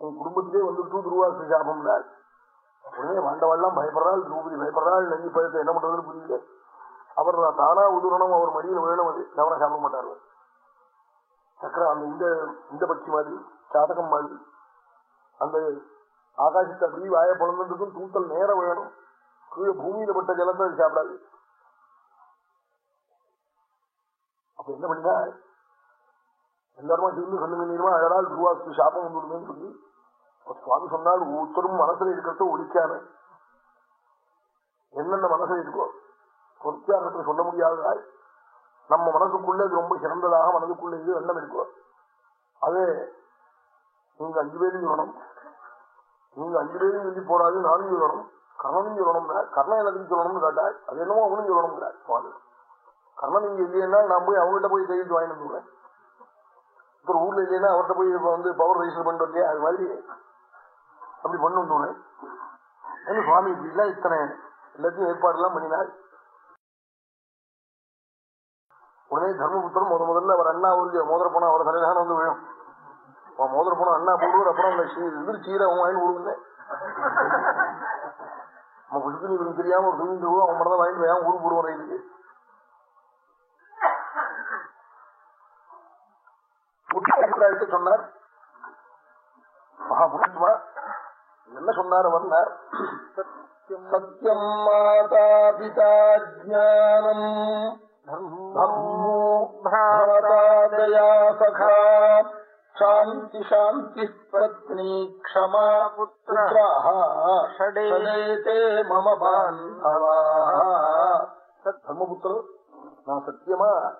உன் குடும்பத்திலே வந்துட்டு துருவாசு சாபம்னார் உடனே மண்டவெல்லாம் பயப்படுறாள் திரௌபதி பயப்படுறாள் நெஞ்சு பழத்தை என்ன பண்றதுன்னு புரியல. அவர் தானா உதுரணம் அவர் மடியில் வேணும் அது கவனம் சாப்பிட மாட்டார். சக்கரம் அந்த இந்த இந்த பட்சி மாதிரி சாதகம் மாதிரி அந்த ஆகாசத்தை அப்படி வாய பிறந்ததுக்கும் தூத்தல் நேரம் வேணும் கீழே பூமியில பட்ட ஜலத்தை சாப்பிடாது. அப்ப என்ன பண்ணினா எல்லாருமா திரும்பி சொல்லுங்க நீருமா அதனால் துருவாசு சாபம் வந்துடுதுன்னு சொல்லி சுவாமி சொன்னால் ஒவ்வொருத்தரும் மனசுல இருக்கிறத ஒழிக்காம என்னென்ன மனசுல இருக்கோ பொறுத்தியாரத்துல சொல்ல முடியாததாய் நம்ம மனசுக்குள்ளே ரொம்ப சிறந்ததாக மனதுக்குள்ள இது எண்ணம் இருக்கோ அது நீங்க அஞ்சு பேரும் சொல்லணும். நீங்க அஞ்சு பேரும் சொல்லி போடாது நானும் சொல்லணும். கர்ணனும் சொல்லணும்னா கர்ணன் எனக்கு சொல்லணும்னு கேட்டாய் அது என்னமோ அவனும் சொல்லணும்ங்கிறார் சுவாமி. கர்ணன் இங்க இல்லையா நான் போய் அவங்ககிட்ட போய் கையெழுத்து வாங்கிட்டு வந்துடுவேன். ஊர்ல இல்லைன்னா அவர்கிட்ட போய் வந்து பவர் ரெஜிஸ்டர் பண்ணிட்டு இல்லையா அது மாதிரி அப்படி பண்ணு வந்துடுவேன் சுவாமி இப்படிலாம் இத்தனை எல்லாத்தையும் ஏற்பாடு எல்லாம் பண்ணினார்? உடனே தர்மபுத்திரம் முத முதல்ல அவர் அண்ணா ஒரு மோதிர போனா அவர் தலைதான் வந்து விழும். மோதிர போனா அண்ணா போடுவார் அப்புறம் அந்த எதிர் சீரை அவன் வாங்கி விடுங்க அவன் புதுக்கு நீ தெரியாம ஒரு துணி அவன் மட்டும் தான் வாங்கிட்டு வேன் ஊருக்கு போடுவான் ரயிலுக்கு? சொன்னார். மகாபுருஷ்மா என்ன சொன்னார் வந்தார்? சத்தியம் மாதா பிதா ஜானம். தர்மோதயா சகா. சாந்தி சாந்தி பத்னி க்ஷமா புத்திரே. மம தர்மபுத்திரம் நான் சத்தியமா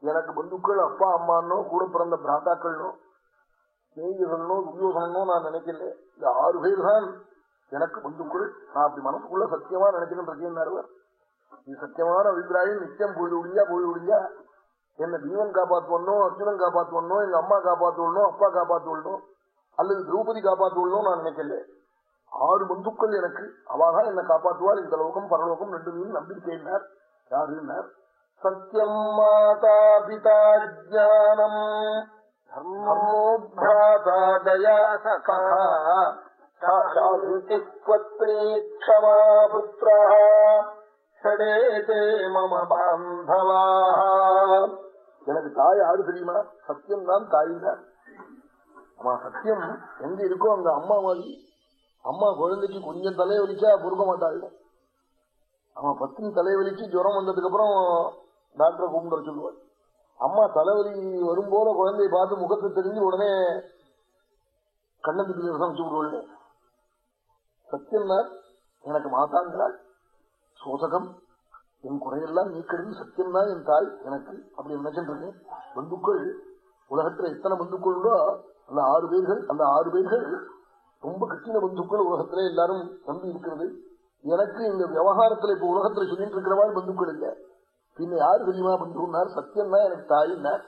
எனக்கு பந்துக்கள் அப்பா அம்மானோ கூட பிறந்த பிராத்தாக்கள்னோ ஸ்நேகிதர்களோ துரியோசனோ நான் நினைக்கல. இந்த ஆறு பேர் தான் எனக்கு பந்துக்கள் நான் அப்படி மனசுக்குள்ள சத்தியமா நினைச்சுட்டு இருக்கேன் இது சத்தியமான அபிப்பிராயம் நிச்சயம் பொழுது ஒழியா போய் ஒழியா. என்ன தீவன் காப்பாத்துவனோ அர்ஜுனன் காப்பாத்துவனோ எங்க அம்மா காப்பாத்துவனோ அப்பா காப்பாத்துவனோ அல்லது திரௌபதி காப்பாத்துவனோ நான் நினைக்கல. ஆறு பந்துக்கள் எனக்கு. அவாதான் என்ன காப்பாத்துவார் இந்த லோகம் பரலோகம் ரெண்டு மீன் நம்பிக்கையினார் யாருன்னார் சத்தியம் மாதா பிதா ஜானம் தர்மோபிராதயா சகா சாந்தி பத்னி க்ஷமா புத்திரா மம எனக்கு தாய் யாரு தெரியுமா? சத்தியம் தான் தாய் தான் ஆமா சத்தியம் எங்க இருக்கோ அங்க அம்மா மாதிரி. அம்மா குழந்தைக்கு கொஞ்சம் தலைவலிச்சா பொறுக்க மாட்டாள். அவன் பத்தினி தலைவலிச்சு ஜுரம் வந்ததுக்கு அப்புறம் டாக்டரை கூப்பிட்டு சொல்லுவாள். அம்மா தலைவலி வரும்போது குழந்தைய பார்த்து முகத்தை தெரிஞ்சு உடனே கண்ணத்துக்கு சமைச்சு விடுவோம் சத்தியம்னார் எனக்கு மாதாங்கிறாள் சோதகம் என் குறையெல்லாம் நீக்கிறது சத்தியம் தான் என் தாய். எனக்கு அப்படி நினைச்சிட்டு பந்துக்கள் உலகத்துல எத்தனை பந்துக்கள் அந்த ஆறு பேர்கள் அந்த ஆறு பேர்கள் ரொம்ப கட்டின பந்துக்கள் உலகத்துல எல்லாரும் நம்பி இருக்கிறது. எனக்கு இந்த விவகாரத்துல இப்ப உலகத்துல சொல்லிட்டு இருக்கிறவாள் பந்துக்கள் இல்லை. பின்ன யாரு தெரியுமா பந்துனார் சத்தியம் தான் எனக்கு தாயின்னார்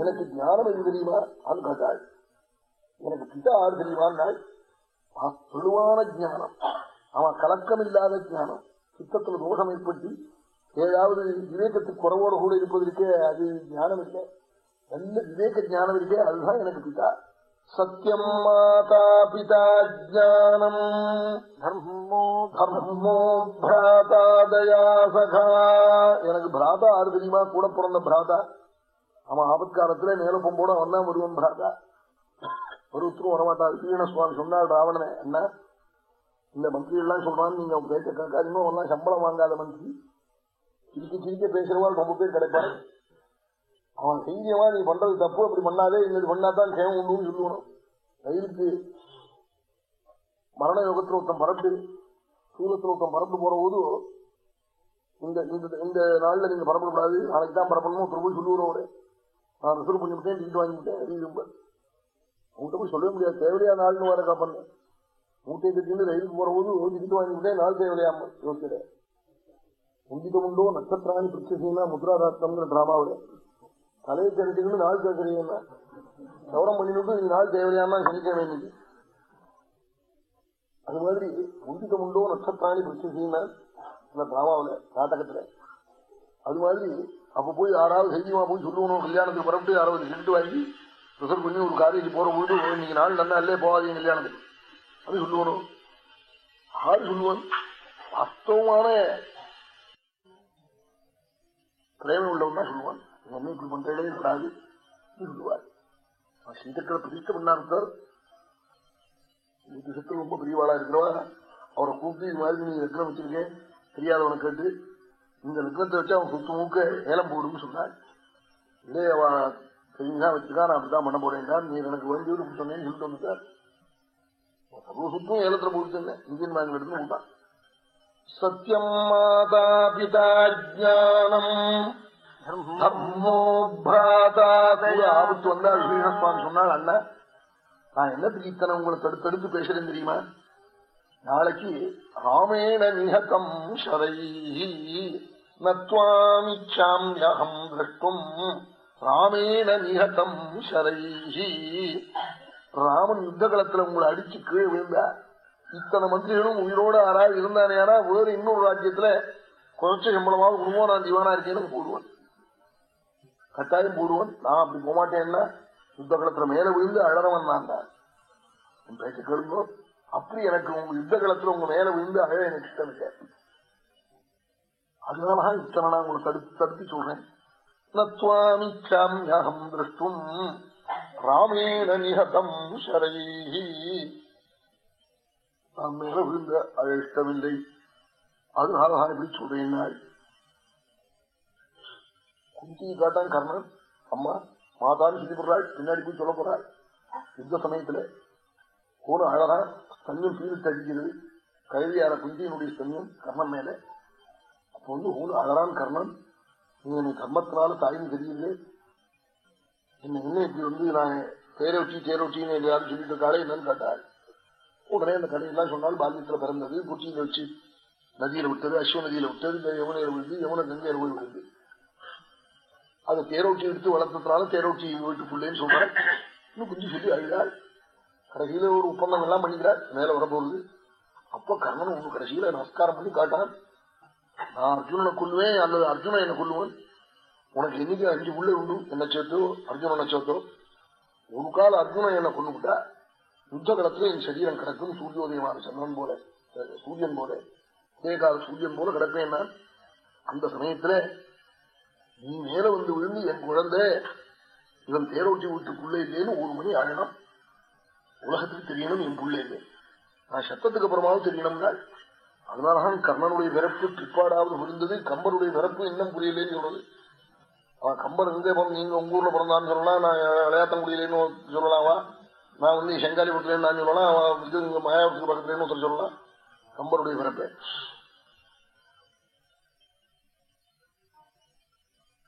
எனக்கு ஞானம் எது தெரியுமா? அது கேட்டாள் எனக்கு பிதா ஆறு தெரியுமான்னாள் சொல்லுவான ஜானம் அவன் கலக்கம் இல்லாத ஜானம் சித்தத்துல தோஷம் ஏற்பட்டு ஏதாவது விவேகத்துக்கு குறவோடு கூட இருப்பதற்கே அது ஞானம் இல்லை. நல்ல விவேக ஞானம் இருக்கே அதுதான் எனக்கு பிதா. சத்யம் மாதா பிதானம் സത്യം தர்மோ ധർമ്മോ தயா சகா எனக்கு பிராதா ஆறு தெரியுமா? கூட பிறந்த பிராதா அவன் ஆபத்காலத்துல நேரப்பம்போட அவன் தான் வருவன் பிராதா ஒருத்தரும் வரமாட்டார் சீரணசுவாமி சொன்னார் ராவணனை என்ன இந்த மந்திரி எல்லாம் சொல்றான்னு நீங்க பேச கேட்காதீங்க அவன் சம்பளம் வாங்காத மந்திரி. சிரிக்க சிரிக்க பேசுறவாள் ரொம்ப பேர் கிடைப்பாரு அவன் தைரியமா நீ பண்றது தப்பு அப்படி பண்ணாதே இன்னது பண்ணாதான் கேம் உண்டுன்னு சொல்லுவணும் ரயிலுக்கு மரண யோகத்தில் ஒருத்தன் பறந்து சூலத்துல ஒருத்தன் பறந்து போற போது இந்த இந்த- நாளில் நாள்ல நீங்க பரப்பக்கூடாது நாளைக்கு தான் பரப்பணும் ஒருத்தர் போய் சொல்லுவோம் அவரு. நான் ரிசர்வ் பண்ணிவிட்டேன் டிக்கெட் வாங்கிவிட்டேன் ரயில் உங்கள்கிட்ட போய் சொல்லவே முடியாது தேவையா நாள்னு வர காப்பண்ணு மூட்டை கட்டிட்டு ரயிலுக்கு போற போது டிக்கெட் வாங்கிவிட்டேன் நாள் தேவையாம யோசிக்கிறேன். உண்டிதமுண்டோ நட்சத்திராணி பிரச்சனைனா முத்ராதாத்தம்ங்கிற டிராமாவில தலையை தெரிஞ்சுக்கணும் நாள் கேட்கறீங்கன்னா கவரம் பண்ணிட்டு இது நாள் தேவையாமா சனிக்க வேண்டியது. அது மாதிரி உண்டிதமுண்டோ நட்சத்திராணி பிரச்சனைனா இந்த டிராமாவில நாடகத்துல. அது மாதிரி அப்ப போய் யாராவது செய்யுமா போய் சொல்லுவோம் கல்யாணத்துக்கு புறப்பட்டு யாராவது சென்று வாங்கி ரிசர்வ் பண்ணி ஒரு காரியத்துக்கு போற பொழுது இன்னைக்கு நாள் நல்லா இல்லையே போகாதீங்க கல்யாணத்துக்கு. அது சொல்லுவணும் ஆறு சொல்லுவான் வாஸ்தவமான பிரேமம் உள்ளவன் தான் சொல்லுவான். என்ன இப்படி பண்றதே கூடாது சொல்லுவார். சீதக்களை பிரதிஷ்ட பண்ணார் சார். சத்து ரொம்ப பெரியவாளா இருக்கிறவா அவரை கூப்பிட்டு இது மாதிரி நீ லக்னம் வச்சிருக்கேன் தெரியாதவனை கேட்டு இந்த லக்னத்தை வச்சு அவன் சுத்த மூக்க ஏலம் போடுன்னு சொன்னார். இல்லையே அவ தெரிஞ்சா வச்சுக்கா நான் அப்படிதான் பண்ண போறேன் நீ எனக்கு வேண்டியவர் சொன்னேன்னு சொல்லிட்டு வந்துட்டார் சர்வ சுத்தம் ஏலத்துல போட்டுருந்தேன் இந்தியன் பேங்க்ல இருந்து விட்டான் சத்தியம் மாதா பிதா ஜானம். ஆபத்து வந்தா விபீஷணஸ்வாமி சொன்னாள் அண்ணா நான் என்னத்துக்கு இத்தனை உங்களை தடுத்தடுத்து பேசுறேன் தெரியுமா? நாளைக்கு ராமேண நிகதம் ஷரை நத்வாமிச்சாமியகம் ராமேண நிகதம் ஷரை ராமன் யுத்த களத்துல உங்களை அடிச்சு கீழே விழுந்தா இத்தனை மந்திரிகளும் உயிரோட ஆறா இருந்தானே ஆனா வேறு இன்னொரு ராஜ்யத்துல குறைச்ச சம்பளமாவது குடும்பம் நான் திவானா இருக்கேன்னு போடுவேன். கட்டாயம் போடுவன் நான் அப்படி போகமாட்டேன்னா யுத்த களத்துல மேல விழுந்து அழறவன் நான் தான். உன் பேச்ச கேளுங்கோ. அப்படி எனக்கு உங்க யுத்த களத்துல உங்க மேல விழுந்து அழ எனக்கு இஷ்டம் இல்லை. அதனாலதான் இத்தனை நான் உங்களை தடுத்து தடுத்து சொல்றேன். நத்வாமிச்சாமியகம் திருஷ்டும் ராமேண நிகதம் ஷரை நான் மேல விழுந்த அழ இஷ்டமில்லை. அதனால நான் இப்படி சொல்றேன் குந்தியை காட்டான் கர்ணன் அம்மா மாதான்னு சொல்லி போடுறாள் பின்னாடி போய் சொல்ல போறாள் யுத்த சமயத்துல கூட அழகா ஸ்தன்யம் பீரிட்டு அடிக்கிறது கழுவியார குந்தியினுடைய ஸ்தன்யம் கர்ணன் மேல. அப்ப வந்து ஊனு அழறான் கர்ணன் நீங்க நீ கர்மத்தினால தாயும் தெரியுது. என்ன என்ன இப்படி வந்து நான் தேரொட்டி தேரொட்டின்னு எல்லாரும் சொல்லிட்டு இருக்காளே என்னன்னு கேட்டாள் உடனே அந்த கதையெல்லாம் சொன்னால் பால்யத்துல பிறந்தது குச்சியில வச்சு நதியில விட்டது அஸ்வ நதியில விட்டது இந்த யமுனையில விழுது யமுன கங்கையில போய் விழுந்து. அதை தேரோட்டி எடுத்து வளர்த்ததுனால தேரோட்டி வீட்டுக்குள்ளேன்னு சொல்றாள் இன்னும் குஞ்சு சொல்லி அழுகிறாள் கடைசியில ஒரு ஒப்பந்தம் எல்லாம் பண்ணிக்கிறாள் மேல வரப்போகுது. அப்ப கர்ணன் ஒண்ணு கடைசியில நமஸ்காரம் பண்ணி காட்டான் நான் அர்ஜுனனை கொல்லுவேன் அல்லது அர்ஜுனன் என்ன கொல்லுவேன். உனக்கு என்னைக்கு அஞ்சு புள்ள உண்டு? என்ன சேர்த்தோ? அர்ஜுனனை சேர்த்தோ? ஒரு கால அர்ஜுனன் என்ன கொண்டு விட்டா யுத்த காலத்துல என் சரீரம் கிடக்கும். சூரியோதயமான சந்திரன் போல சூரியன் போல இதே கால சூரியன் போல கிடப்பேன் என்ன அந்த சமயத்துல நீ மேல வந்து விழுந்து என் குழந்தை இவன் தேரோட்டி வீட்டுக்குள்ளே இல்லேன்னு ஒரு மணி அழணும் உலகத்துக்கு தெரியணும் என் புள்ள இல்லை நான் சத்தத்துக்கு அப்புறமாவும் தெரியணும்னா அதனாலதான் கர்ணனுடைய பிறப்பு பிற்பாடாவது புரிந்தது கம்பருடைய பிறப்பு இன்னும் புரியலேன்னு சொல்றது. அவன் கம்பர் எங்கே பிறந்த நீங்க உங்க ஊர்ல பிறந்தான்னு சொல்லலாம் நான் விளையாத்தங்குடியிலேன்னு சொல்லலாமா? நான் வந்து செங்காலிபுரத்துலேன்னு நான் சொல்லலாம் அவன் இது இங்க மாயாவத்துக்கு பக்கத்துலேன்னு ஒருத்தர் சொல்லலாம் கம்பருடைய பிறப்பை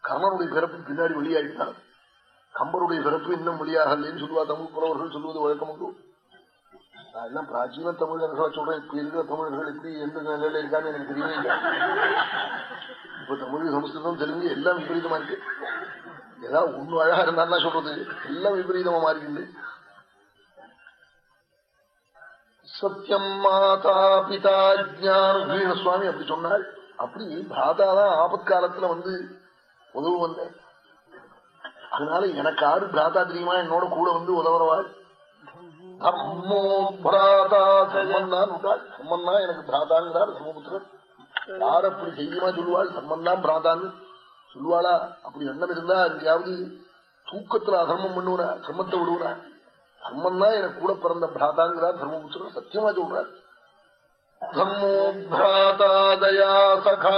கர்ணனுடைய பிறப்பு பின்னாடி வெளியாயிட்டான் கம்பருடைய பிறப்பு இன்னும் வெளியாகலன்னு சொல்லுவா தமிழ் புலவர்கள் சொல்லுவது வழக்கம் உண்டு. நான் எல்லாம் பிராச்சீன தமிழர்களை சொல்றேன். இப்ப இருக்கிற தமிழர்கள் எப்படி எந்த நிலையில இருக்கான்னு எனக்கு தெரியவே இல்லை. இப்ப தமிழ் சமஸ்கிருதம் தெலுங்கு எல்லாம் விபரீதமா இருக்கு. ஏதாவது ஒண்ணு அழகா இருந்தான்னா சொல்றது. எல்லாம் விபரீதமா மாறிக்கிண்டு சத்தியம் மாதா பிதா ஜான சுவாமி அப்படி சொன்னாள் அப்படி பாதாதான் ஆபத்காலத்துல வந்து உதவு வந்தேன் அதனால எனக்கு ஆறு பிராதா தெரியுமா? என்னோட கூட வந்து உதவுறவாள் தம்மோ பிராதா தர்மந்தான் விட்டாள் தர்மன்னா எனக்கு பிராதாங்கிறார் சமபுத்திரன் யார் அப்படி தைரியமா சொல்லுவாள்? தர்மந்தான் பிராதான்னு சொல்லுவாளா? அப்படி எண்ணம் இருந்தா எங்கேயாவது தூக்கத்துல அதர்மம் பண்ணுவனா தர்மத்தை விடுவனா? தர்மம் தான் எனக்கு கூட பிறந்த பிராதாங்கிறார் தர்மபுத்திரன். சத்தியமா சொல்றார். தர்மோ சகா.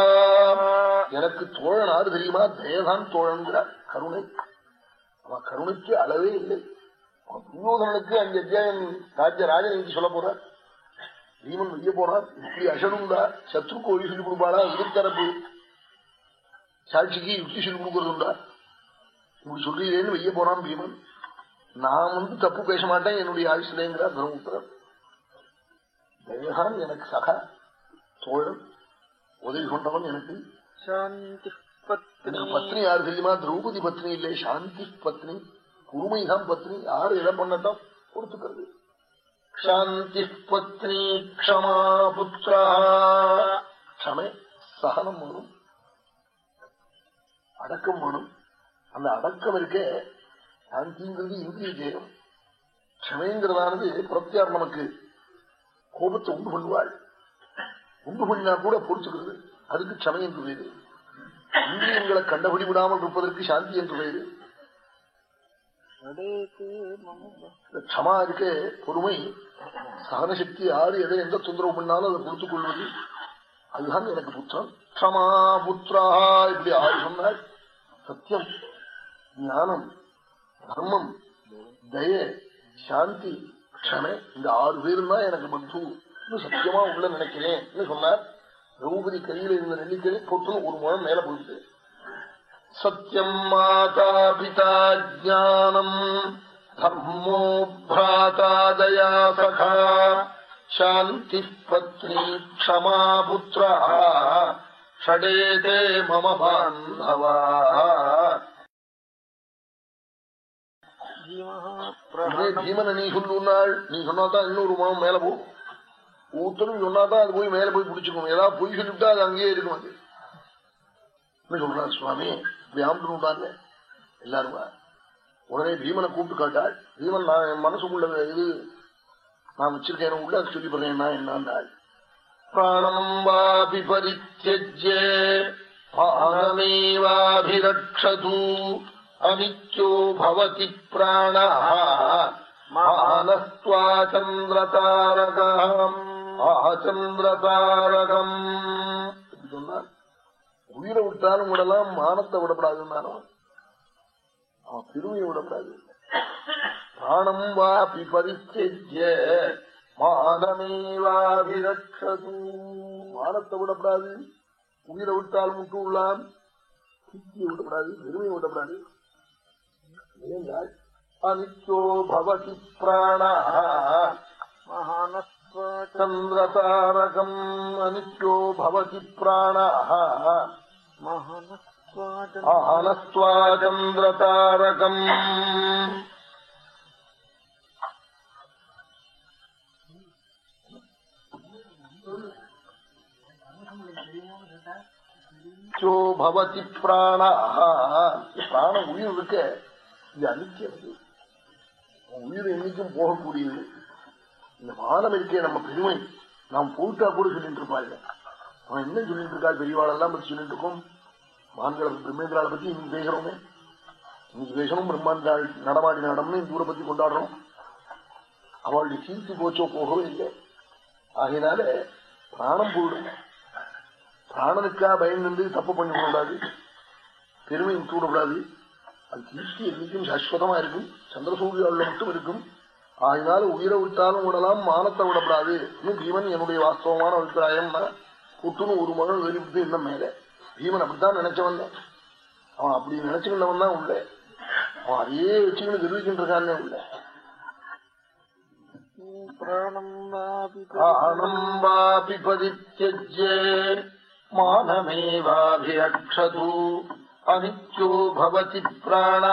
எனக்கு தோழன் ஆறு தெரியுமா? தயதான் தோழன்கிறார் கருணை. அவன் கருணைக்கு அளவே இல்லை. அவன் துரியோதனனுக்கு அஞ்சு அத்தியாயம் ராஜ்ய ராஜன் சொல்ல போறார். பீமன் வைய போறார் இப்படி அசனுண்டா சத்ரு ஒழி சொல்லி கொடுப்பாளா? எதிர்த்தரப்பு சாட்சிக்கு யுக்தி சொல்லி கொடுக்கறதுண்டா இப்படி சொல்றீங்களேன்னு வைய போறான் பீமன். நான் வந்து தப்பு பேச மாட்டேன். என்னுடைய ஆயுஷ்லேங்கிறார் தர்மபுத்திரன் தேகான் எனக்கு சகா தோழன் உதவி கொண்டவன் எனக்கு. எனக்கு பத்னி யாரு தெரியுமா? திரௌபதி பத்னி இல்லை. சாந்தி பத்னி குருமைதான் பத்னி யாரு எதை பண்ணட்டும்? பொறுத்துக்கிறது சாந்தி பத்னி க்ஷமா புத்திரா. க்ஷமை சகனம் வேணும் அடக்கம் வேணும் அந்த அடக்கம் இருக்க சாந்திங்கிறது இந்திரிய ஜெயம் க்ஷமைங்கிறதானது புறத்தியார் நமக்கு. கோபத்தை உண்டு பண்ணுவாள். உண்டு பண்ணினா கூட பொறுத்துக்கிறது. அதுக்கு க்ஷமை என்று பேரு இந்திரியங்களை கண்டபடி விடாமல் இருப்பதற்கு சாந்தி என்று பெயரு க்ஷமா இருக்க பொறுமை சகனசக்தி யாரு எதை எந்த தொந்தரவு பண்ணாலும் அதை பொறுத்துக் கொள்வது. அதுதான் எனக்கு புத்திரம். க்ஷமா புத்திரா இப்படி ஆறு சொன்னார் சத்தியம் ஞானம் தர்மம் தய சாந்தி க்ஷமை இந்த ஆறு பேரும் தான் எனக்கு பந்து. சத்தியமா உள்ள நினைக்கிறேன். சொன்னார்? திரௌபதி கையில இருந்த நெல்லிக்கை பொட்டு ஒரு முழம் மேல போயிட்டு சத்தியம் மாதா பிதா ஜானம் தர்மோ பிராதாதயா சகா சாந்தி பத்னி க்ஷமா புத்திரா ஷடேதே மம பாந்தவா ஜீவன நீ சொல்லுனாள் நீ சொன்னாதான் இன்னொரு மனம் மேல போகும். ஊத்தனும் சொன்னாதான் அது போய் மேல போய் பிடிச்சுக்கணும் ஏதாவது பொய் சொல்லிவிட்டா அது அங்கேயே இருக்கும் அது. என்ன சொல்றாரு சுவாமி? இப்படி எல்லாரும் உடனே பீமனை கூப்பிட்டு காட்டாள் பீமன் நான் என் மனசுக்குள்ள இது நான் வச்சிருக்கேன் உள்ள சொல்லி போறேன் என்னண்டாள் பிராணம் வாபி பரித்தியஜே பானமேவாபிரக்ஷது. அனித்யோ பவதி பிராண மானஸ்துவா சந்திரதாரகம் ஆச்சந்திரதாரகம் சொன்னார் உயிரை விட்டாலும் விடலாம் மானத்தை விடப்படாதுன்னாலும் அவன் பெருமையை விடப்படாது. பிராணம் வா பிபரித்தேஜ்ய மானமேவாபிரக்ஷது மானத்தை விடப்படாது உயிரை விட்டால் முட்டு உள்ளான் கீர்த்தியை விடப்படாது பெருமையை விடப்படாது. अनित्यो भवति प्राणः। चन्द्रतारकम् अनित्यो भवति प्राणः। अहनस्त्वा चन्द्रतारकम्। प्राण। இது அனித்தியம் உயிர் என்னைக்கும் போகக்கூடியது. இந்த மானம் இருக்கே நம்ம பெருமை. நாம் போட்டா கூட சொல்லிட்டு இருப்பாள் அவன் என்ன சொல்லிட்டு இருக்கா? பெரியவாளெல்லாம் பற்றி சொல்லிட்டு இருக்கோம். மான்களை பிரம்மேந்திரால பத்தி இன்னைக்கு பேசுறோமே. இன்னைக்கு பேசணும். பிரம்மாந்திராள் நடமாடி நடம்னு இந்த ஊரை பத்தி கொண்டாடுறோம். அவளுடைய கீர்த்தி போச்சோ போகவே இல்லை. ஆகையினால பிராணம் போயிடும் பிராணனுக்கா பயந்து தப்பு பண்ணி விடக்கூடாது பெருமை கூடக்கூடாது அது கீர்த்தி என்னைக்கும் சாஸ்வதமா இருக்கும். சந்திரசூரியாவில் மட்டும் இருக்கும். அதனால உயிரை விட்டாலும் விடலாம் மானத்தை விடப்படாது. இன்னும் பீமன் என்னுடைய வாஸ்தவமான அபிப்பிராயம்னா குட்டுன்னு ஒரு மகன் வெளிவிட்டு இன்னும் மேல? பீமன் அப்படித்தான் நினைச்சவன் அவன் அப்படி நினைச்சுக்கிட்டவன் தான் உள்ள அவன் அதையே வச்சுக்கிட்டு தெரிவிக்கிட்டு இருக்கானே உள்ள பிராணம் வாபி பதித்யஜ்யே மானமேவாபிரக்ஷது. பவதி பிராண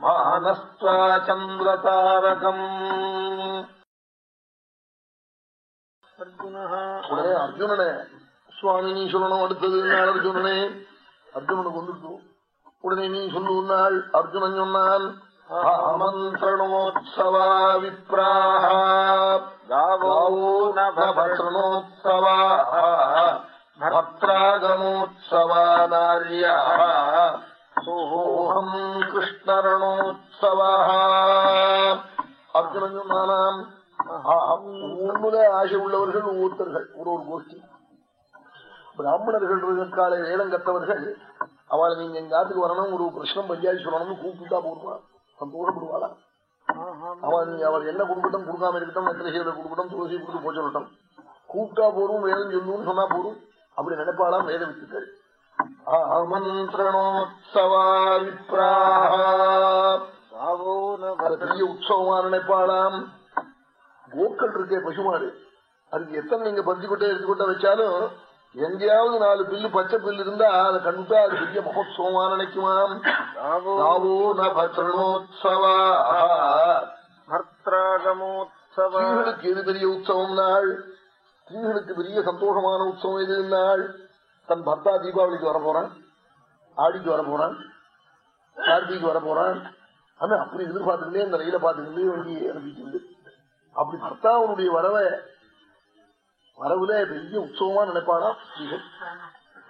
மானஸ்வா சந்திரதாரகம் உடனே அர்ஜுனனே சுவாமி நீ சொல்லணும் அடுத்தது நாள் அர்ஜுனனே? அர்ஜுனனுக்கு வந்துட்டு உடனே நீ சொல்லுனாள் அர்ஜுனன் சொன்னான் ஆமந்திரணோத்சவா விப்ராஹ गावो न भद्रणोत्सवा भद्रागमोत्सवा नार्या सोऽहम् कृष्णरणोत्सवः அர்ஜுனன் சொன்னானாம் ஊர்ல ஆசை உள்ளவர்கள் ஒவ்வொருத்தர்கள் ஒரு ஒரு கோஷ்டி பிராமணர்கள் இருக்கால வேதம் கத்தவர்கள் அவளை நீங்க எங்காத்துக்கு வரணும் ஒரு பிரச்சனம் பஞ்சாயத்து சொல்லணும்னு கூப்பிட்டா போடுவா சந்தோஷப்படுவாளா அவன் அவர் என்ன கொடுக்கட்டும் கொடுக்காம இருக்கட்டும் எத்தனை செய்யற கொடுக்கட்டும் துளசி கொடுத்து போய் சொல்லட்டும் கூப்பிட்டா போரும் வேதம் சொல்லுன்னு சொன்னா போரும் அப்படி நினைப்பாளாம் வேத வித்துக்கள் பெரிய உற்சவமா நினைப்பாளாம். கோக்கள் இருக்கே பசுமாடு. அதுக்கு எத்தனை நீங்க பறிச்சுக்கிட்டே எடுத்துக்கிட்ட வச்சாலும் எங்கேயாவது நாலு பில்லு பச்சை பில்லு இருந்தா அதை கண்டா அது பெரிய மகோத்சவமா நினைக்குமாம். பத்ரணோத்சவா எது பெரிய உற்சவம் நாள்? ஸ்திரீகளுக்கு பெரிய சந்தோஷமான உற்சவம் எது நாள் தன் பர்த்தா தீபாவளிக்கு வர போறான் ஆடிக்கு வர போறான் கார்த்திக்கு வர போறான். ஆனா அப்படி எதிர்பார்த்துக்கிட்டே அந்த ரயில பார்த்துக்கிட்டே வண்டி அனுப்பிட்டு அப்படி பர்த்தாவுடைய வரவை வரவுல பெரிய உற்சவமா நினைப்பானா? ஸ்திரீகள்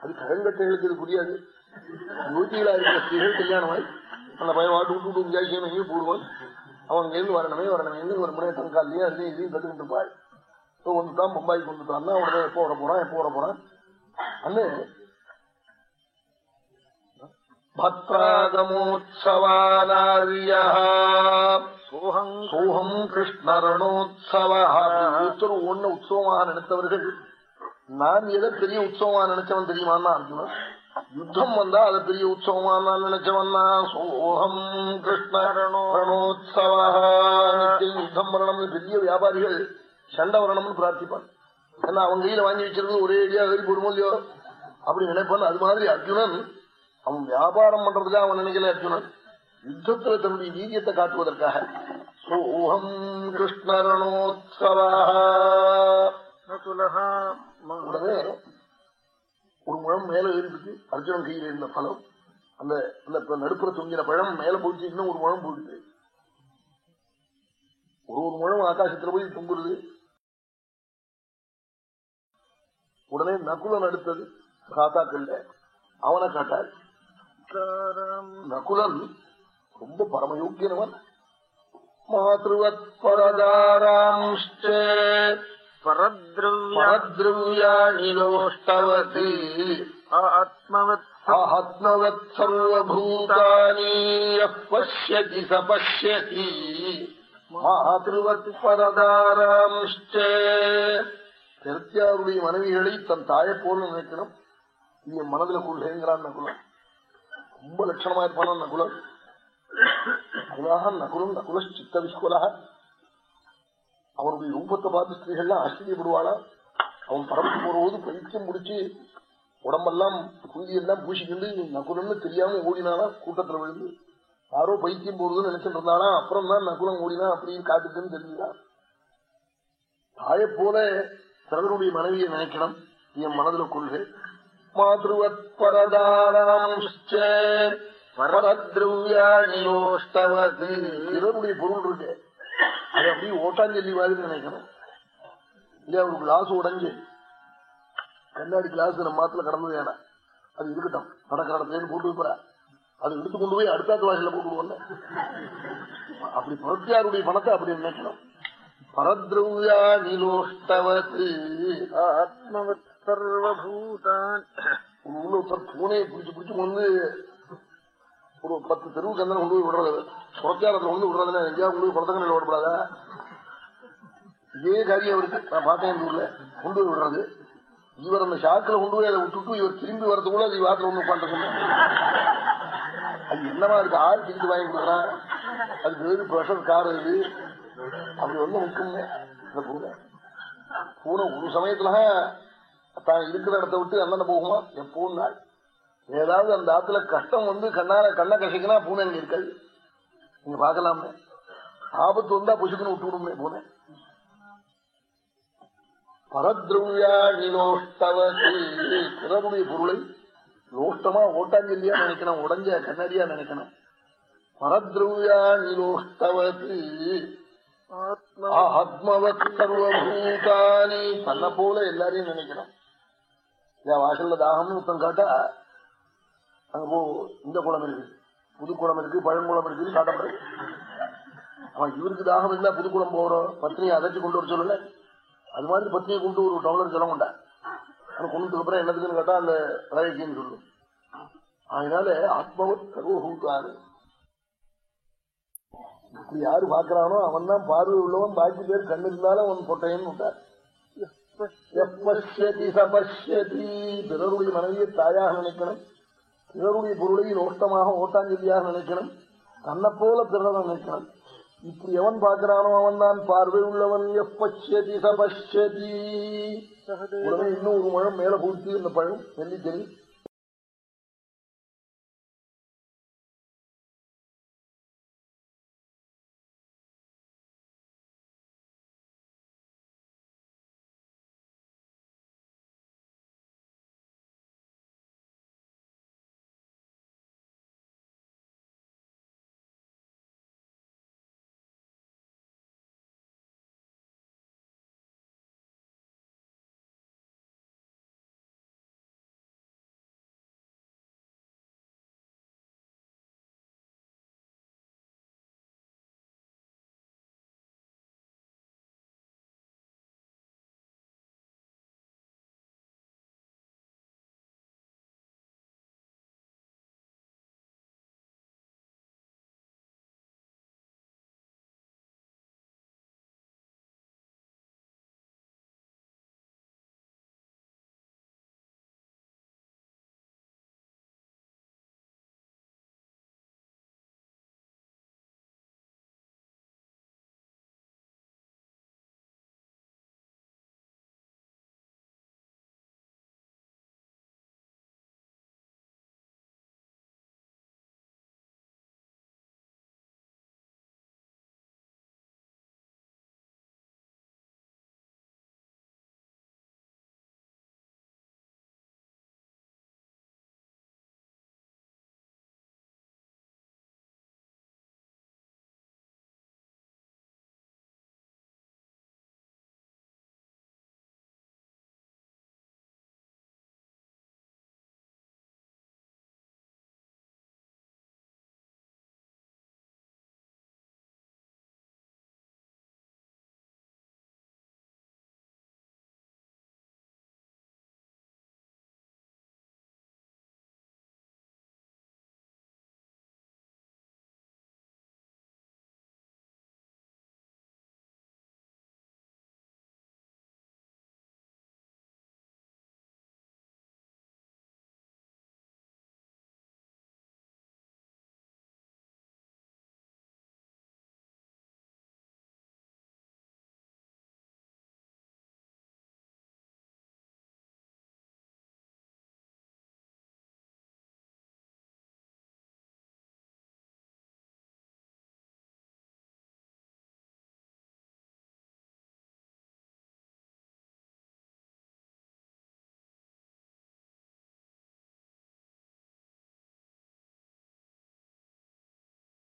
அது கழங்கட்டைகளுக்கு இது புரியாது. யோகிகளா இருக்கிற ஸ்திரீகள் கல்யாணமாய் அந்த பையன் வாட்டு விட்டு விட்டு விஜயாசியம் போடுவான். அவன் இருந்து வரணுமே வரணுமே ஒரு முறை தங்காலையே அதுலேயும் இதையும் கட்டுக்கிட்டு இருப்பாள். வந்துட்டான் பம்பாய்க்கு வந்துட்டான்னா அவனதான் எப்போ வர போறான் எப்போ வர போறான். அண்ணே சோகம். கிருஷ்ணரணோத்சவ ஒன்னு உற்சவமாக நினைத்தவர்கள் நான் எதை பெரிய உற்சவமா நினைச்சவன் தெரியுமான்னா அர்ஜுனன் யுத்தம் வந்தா அதை பெரிய உற்சவமா நான் நினைச்சவன்னா சோகம் கிருஷ்ணரணோத்சவ யுத்தம் வரணும்னு பெரிய வியாபாரிகள் சண்டை வரணும்னு பிரார்த்திப்பான். ஏன்னா அவன் கையில வாங்கி வச்சிருக்கிறது ஒரே அடியா ஏறி போடுமோ இல்லையோ? அப்படி நினைப்பான். அது மாதிரி அர்ஜுனன் அவன் வியாபாரம் பண்றதுக்காக அவன் நினைக்கல அர்ஜுனன். யுத்தத்துல தன்னுடைய வீரியத்தை காட்டுவதற்காக. சோஹம் கிருஷ்ணரணோத்சவா உடனே ஒரு முழம் மேல ஏறிடுச்சு அர்ஜுனன் கையில் இருந்த பழம் அந்த அந்த நடுப்புற தொங்கின பழம் மேல போயிடுச்சு. இன்னும் ஒரு முழம் போயிடுது. ஒரு ஒரு முழம் ஆகாசத்துல போய் தொங்குறது. உடனே நகுலன் அடுத்தது காத்தாக்கள்ல அவனை காட்டார். நகுலன் ரொம்ப பரமயோக்கியனவன். மாத்ருவத் பரதாராம்ஷ்டே பரதிரவியாணிலோஷ்டவதி ஆத்மவத் சர்வூதானி பசியதி ச பசியதி மாத்ருவத் பெருத்தியாருடைய மனைவிகளை தன் தாயை போல நினைக்கணும். இது என் மனதில் கொள்கைங்கிறான் நகுலம். ரொம்ப லட்சணமா இருப்பான நகுலம். அதுவாக நகுலம் நகுல சித்த விஸ்வலாக அவனுடைய ரூபத்தை பார்த்து ஸ்திரீகள்லாம் ஆச்சரியப்படுவாளா அவன் பரப்பு போறபோது பைத்தியம் முடிச்சு உடம்பெல்லாம் குந்தி எல்லாம் பூசிக்கிண்டு நகுலம்னு தெரியாம ஓடினானா? கூட்டத்துல விழுந்து. யாரோ பைத்தியம் போறதுன்னு நினைச்சிட்டு இருந்தானா? அப்புறம் தான் நகுலம் ஓடினா அப்படின்னு காட்டுக்குன்னு தெரிஞ்சுதான். தாயை போல சரதனுடைய மனைவியை நினைக்கணும் என் மனதுல கொள்கை. மாதృவத் பரதாராம்ச்ச பரத்ரவ்யாணியோஷ்டவத் பொருள் இருக்கு. அது அப்படியே ஓட்டாஞ்சல்லி மாதிரி நினைக்கணும். இல்லையா ஒரு கிளாஸ் உடஞ்சு கண்ணாடி கிளாஸ் நம்ம மாத்துல கடந்தது வேணாம் அது இருக்கட்டும். நடக்கிற இடத்துல போட்டு போற அது எடுத்து கொண்டு போய் அடுத்த வாசல போட்டுடுவோம்ல அப்படி புரட்சியாருடைய பணத்தை அப்படி நினைக்கணும். பரதிரவியாதிலோஷ்டவத்து ஆத்மவத் சர்வபூதான். இன்னொருத்தர் பூனையை பிடிச்சு பிடிச்சு கொண்டு ஒரு பத்து தெருவுக்கு அந்த கொண்டு போய் விடுறது. புறச்சாரத்தில் கொண்டு விடுறதுல எங்கேயா கொண்டு போய் புறத்தங்க விடப்படாதா இதே காரியம் அவருக்கு. நான் பார்த்தேன் இந்த ஊர்ல. கொண்டு போய் விடுறது. இவர் அந்த ஷாக்கில் கொண்டு போய் அதை விட்டுட்டு இவர் திரும்பி வரது கூட அது வாரத்தில் ஒன்று உட்காந்துருக்கணும் அது என்னமா இருக்கு? ஆள் திரும்பி வாங்கி கொடுக்குறான். அது வேறு ப்ரெஷர் கார் அது. அப்படி வந்து முக்குங்க இந்த பூனை. பூனை ஒரு சமயத்துல தான் இருக்கிற இடத்த விட்டு அண்ணன போகுமா எப்பவும் நாள் ஏதாவது அந்த ஆத்துல கஷ்டம் வந்து கண்ணால கண்ணை கசிக்கினா பூனை அங்க இருக்காது. நீங்க பாக்கலாமே ஆபத்து வந்தா புசுக்குன்னு விட்டு விடுமே பூனை. பரத்ருவியா நிலோஷ்டவதி. பொருளை லோஷ்டமா ஓட்டாஞ்சல்லியா நினைக்கணும் உடஞ்ச கண்ணாடியா நினைக்கணும். பரத்ருவியா ஆத்ம ஆத்மவத் சர்வபூதானி. தன்ன போல எல்லாரையும் நினைக்கிறோம். என் வாசல்ல தாகம்னு ஒருத்தன் காட்டா அங்க போ இந்த குளம் இருக்கு. புது குளம் இருக்கு பழங்குளம் இருக்குன்னு காட்டப்படுது. அவன் இவருக்கு தாகம் இருந்தா புது போறோம். பத்னியை அதட்டி கொண்டு வர சொல்லல. அது மாதிரி பத்னியை கொண்டு ஒரு டவுலர் சொல்ல கொண்டா அவன் கொண்டுக்கு அப்புறம் என்னதுக்குன்னு கேட்டா அந்த பழகின்னு சொல்லும். அதனால ஆத்மவத் சர்வபூதானி. இப்படி யாரு பாக்குறானோ அவன் தான் பார்வை உள்ளவன் பாக்கி பேர் கண்ணு இருந்தாலும் அவன் பொட்டையன்னு விட்டார். பிறருடைய மனைவியை தாயாக நினைக்கணும். பிறருடைய பொருளை நோட்டமாக ஓட்டாஞ்சலியாக நினைக்கணும். தன்னை போல பிறரை நினைக்கணும். இப்படி எவன் பார்க்கிறானோ அவன் தான் பார்வை உள்ளவன். எப்பஷ்யதி சபஷ்யதி. உடனே இன்னும் ஒரு மழம் மேல பூர்த்தி இந்த பழம் நெல்லிக்கனி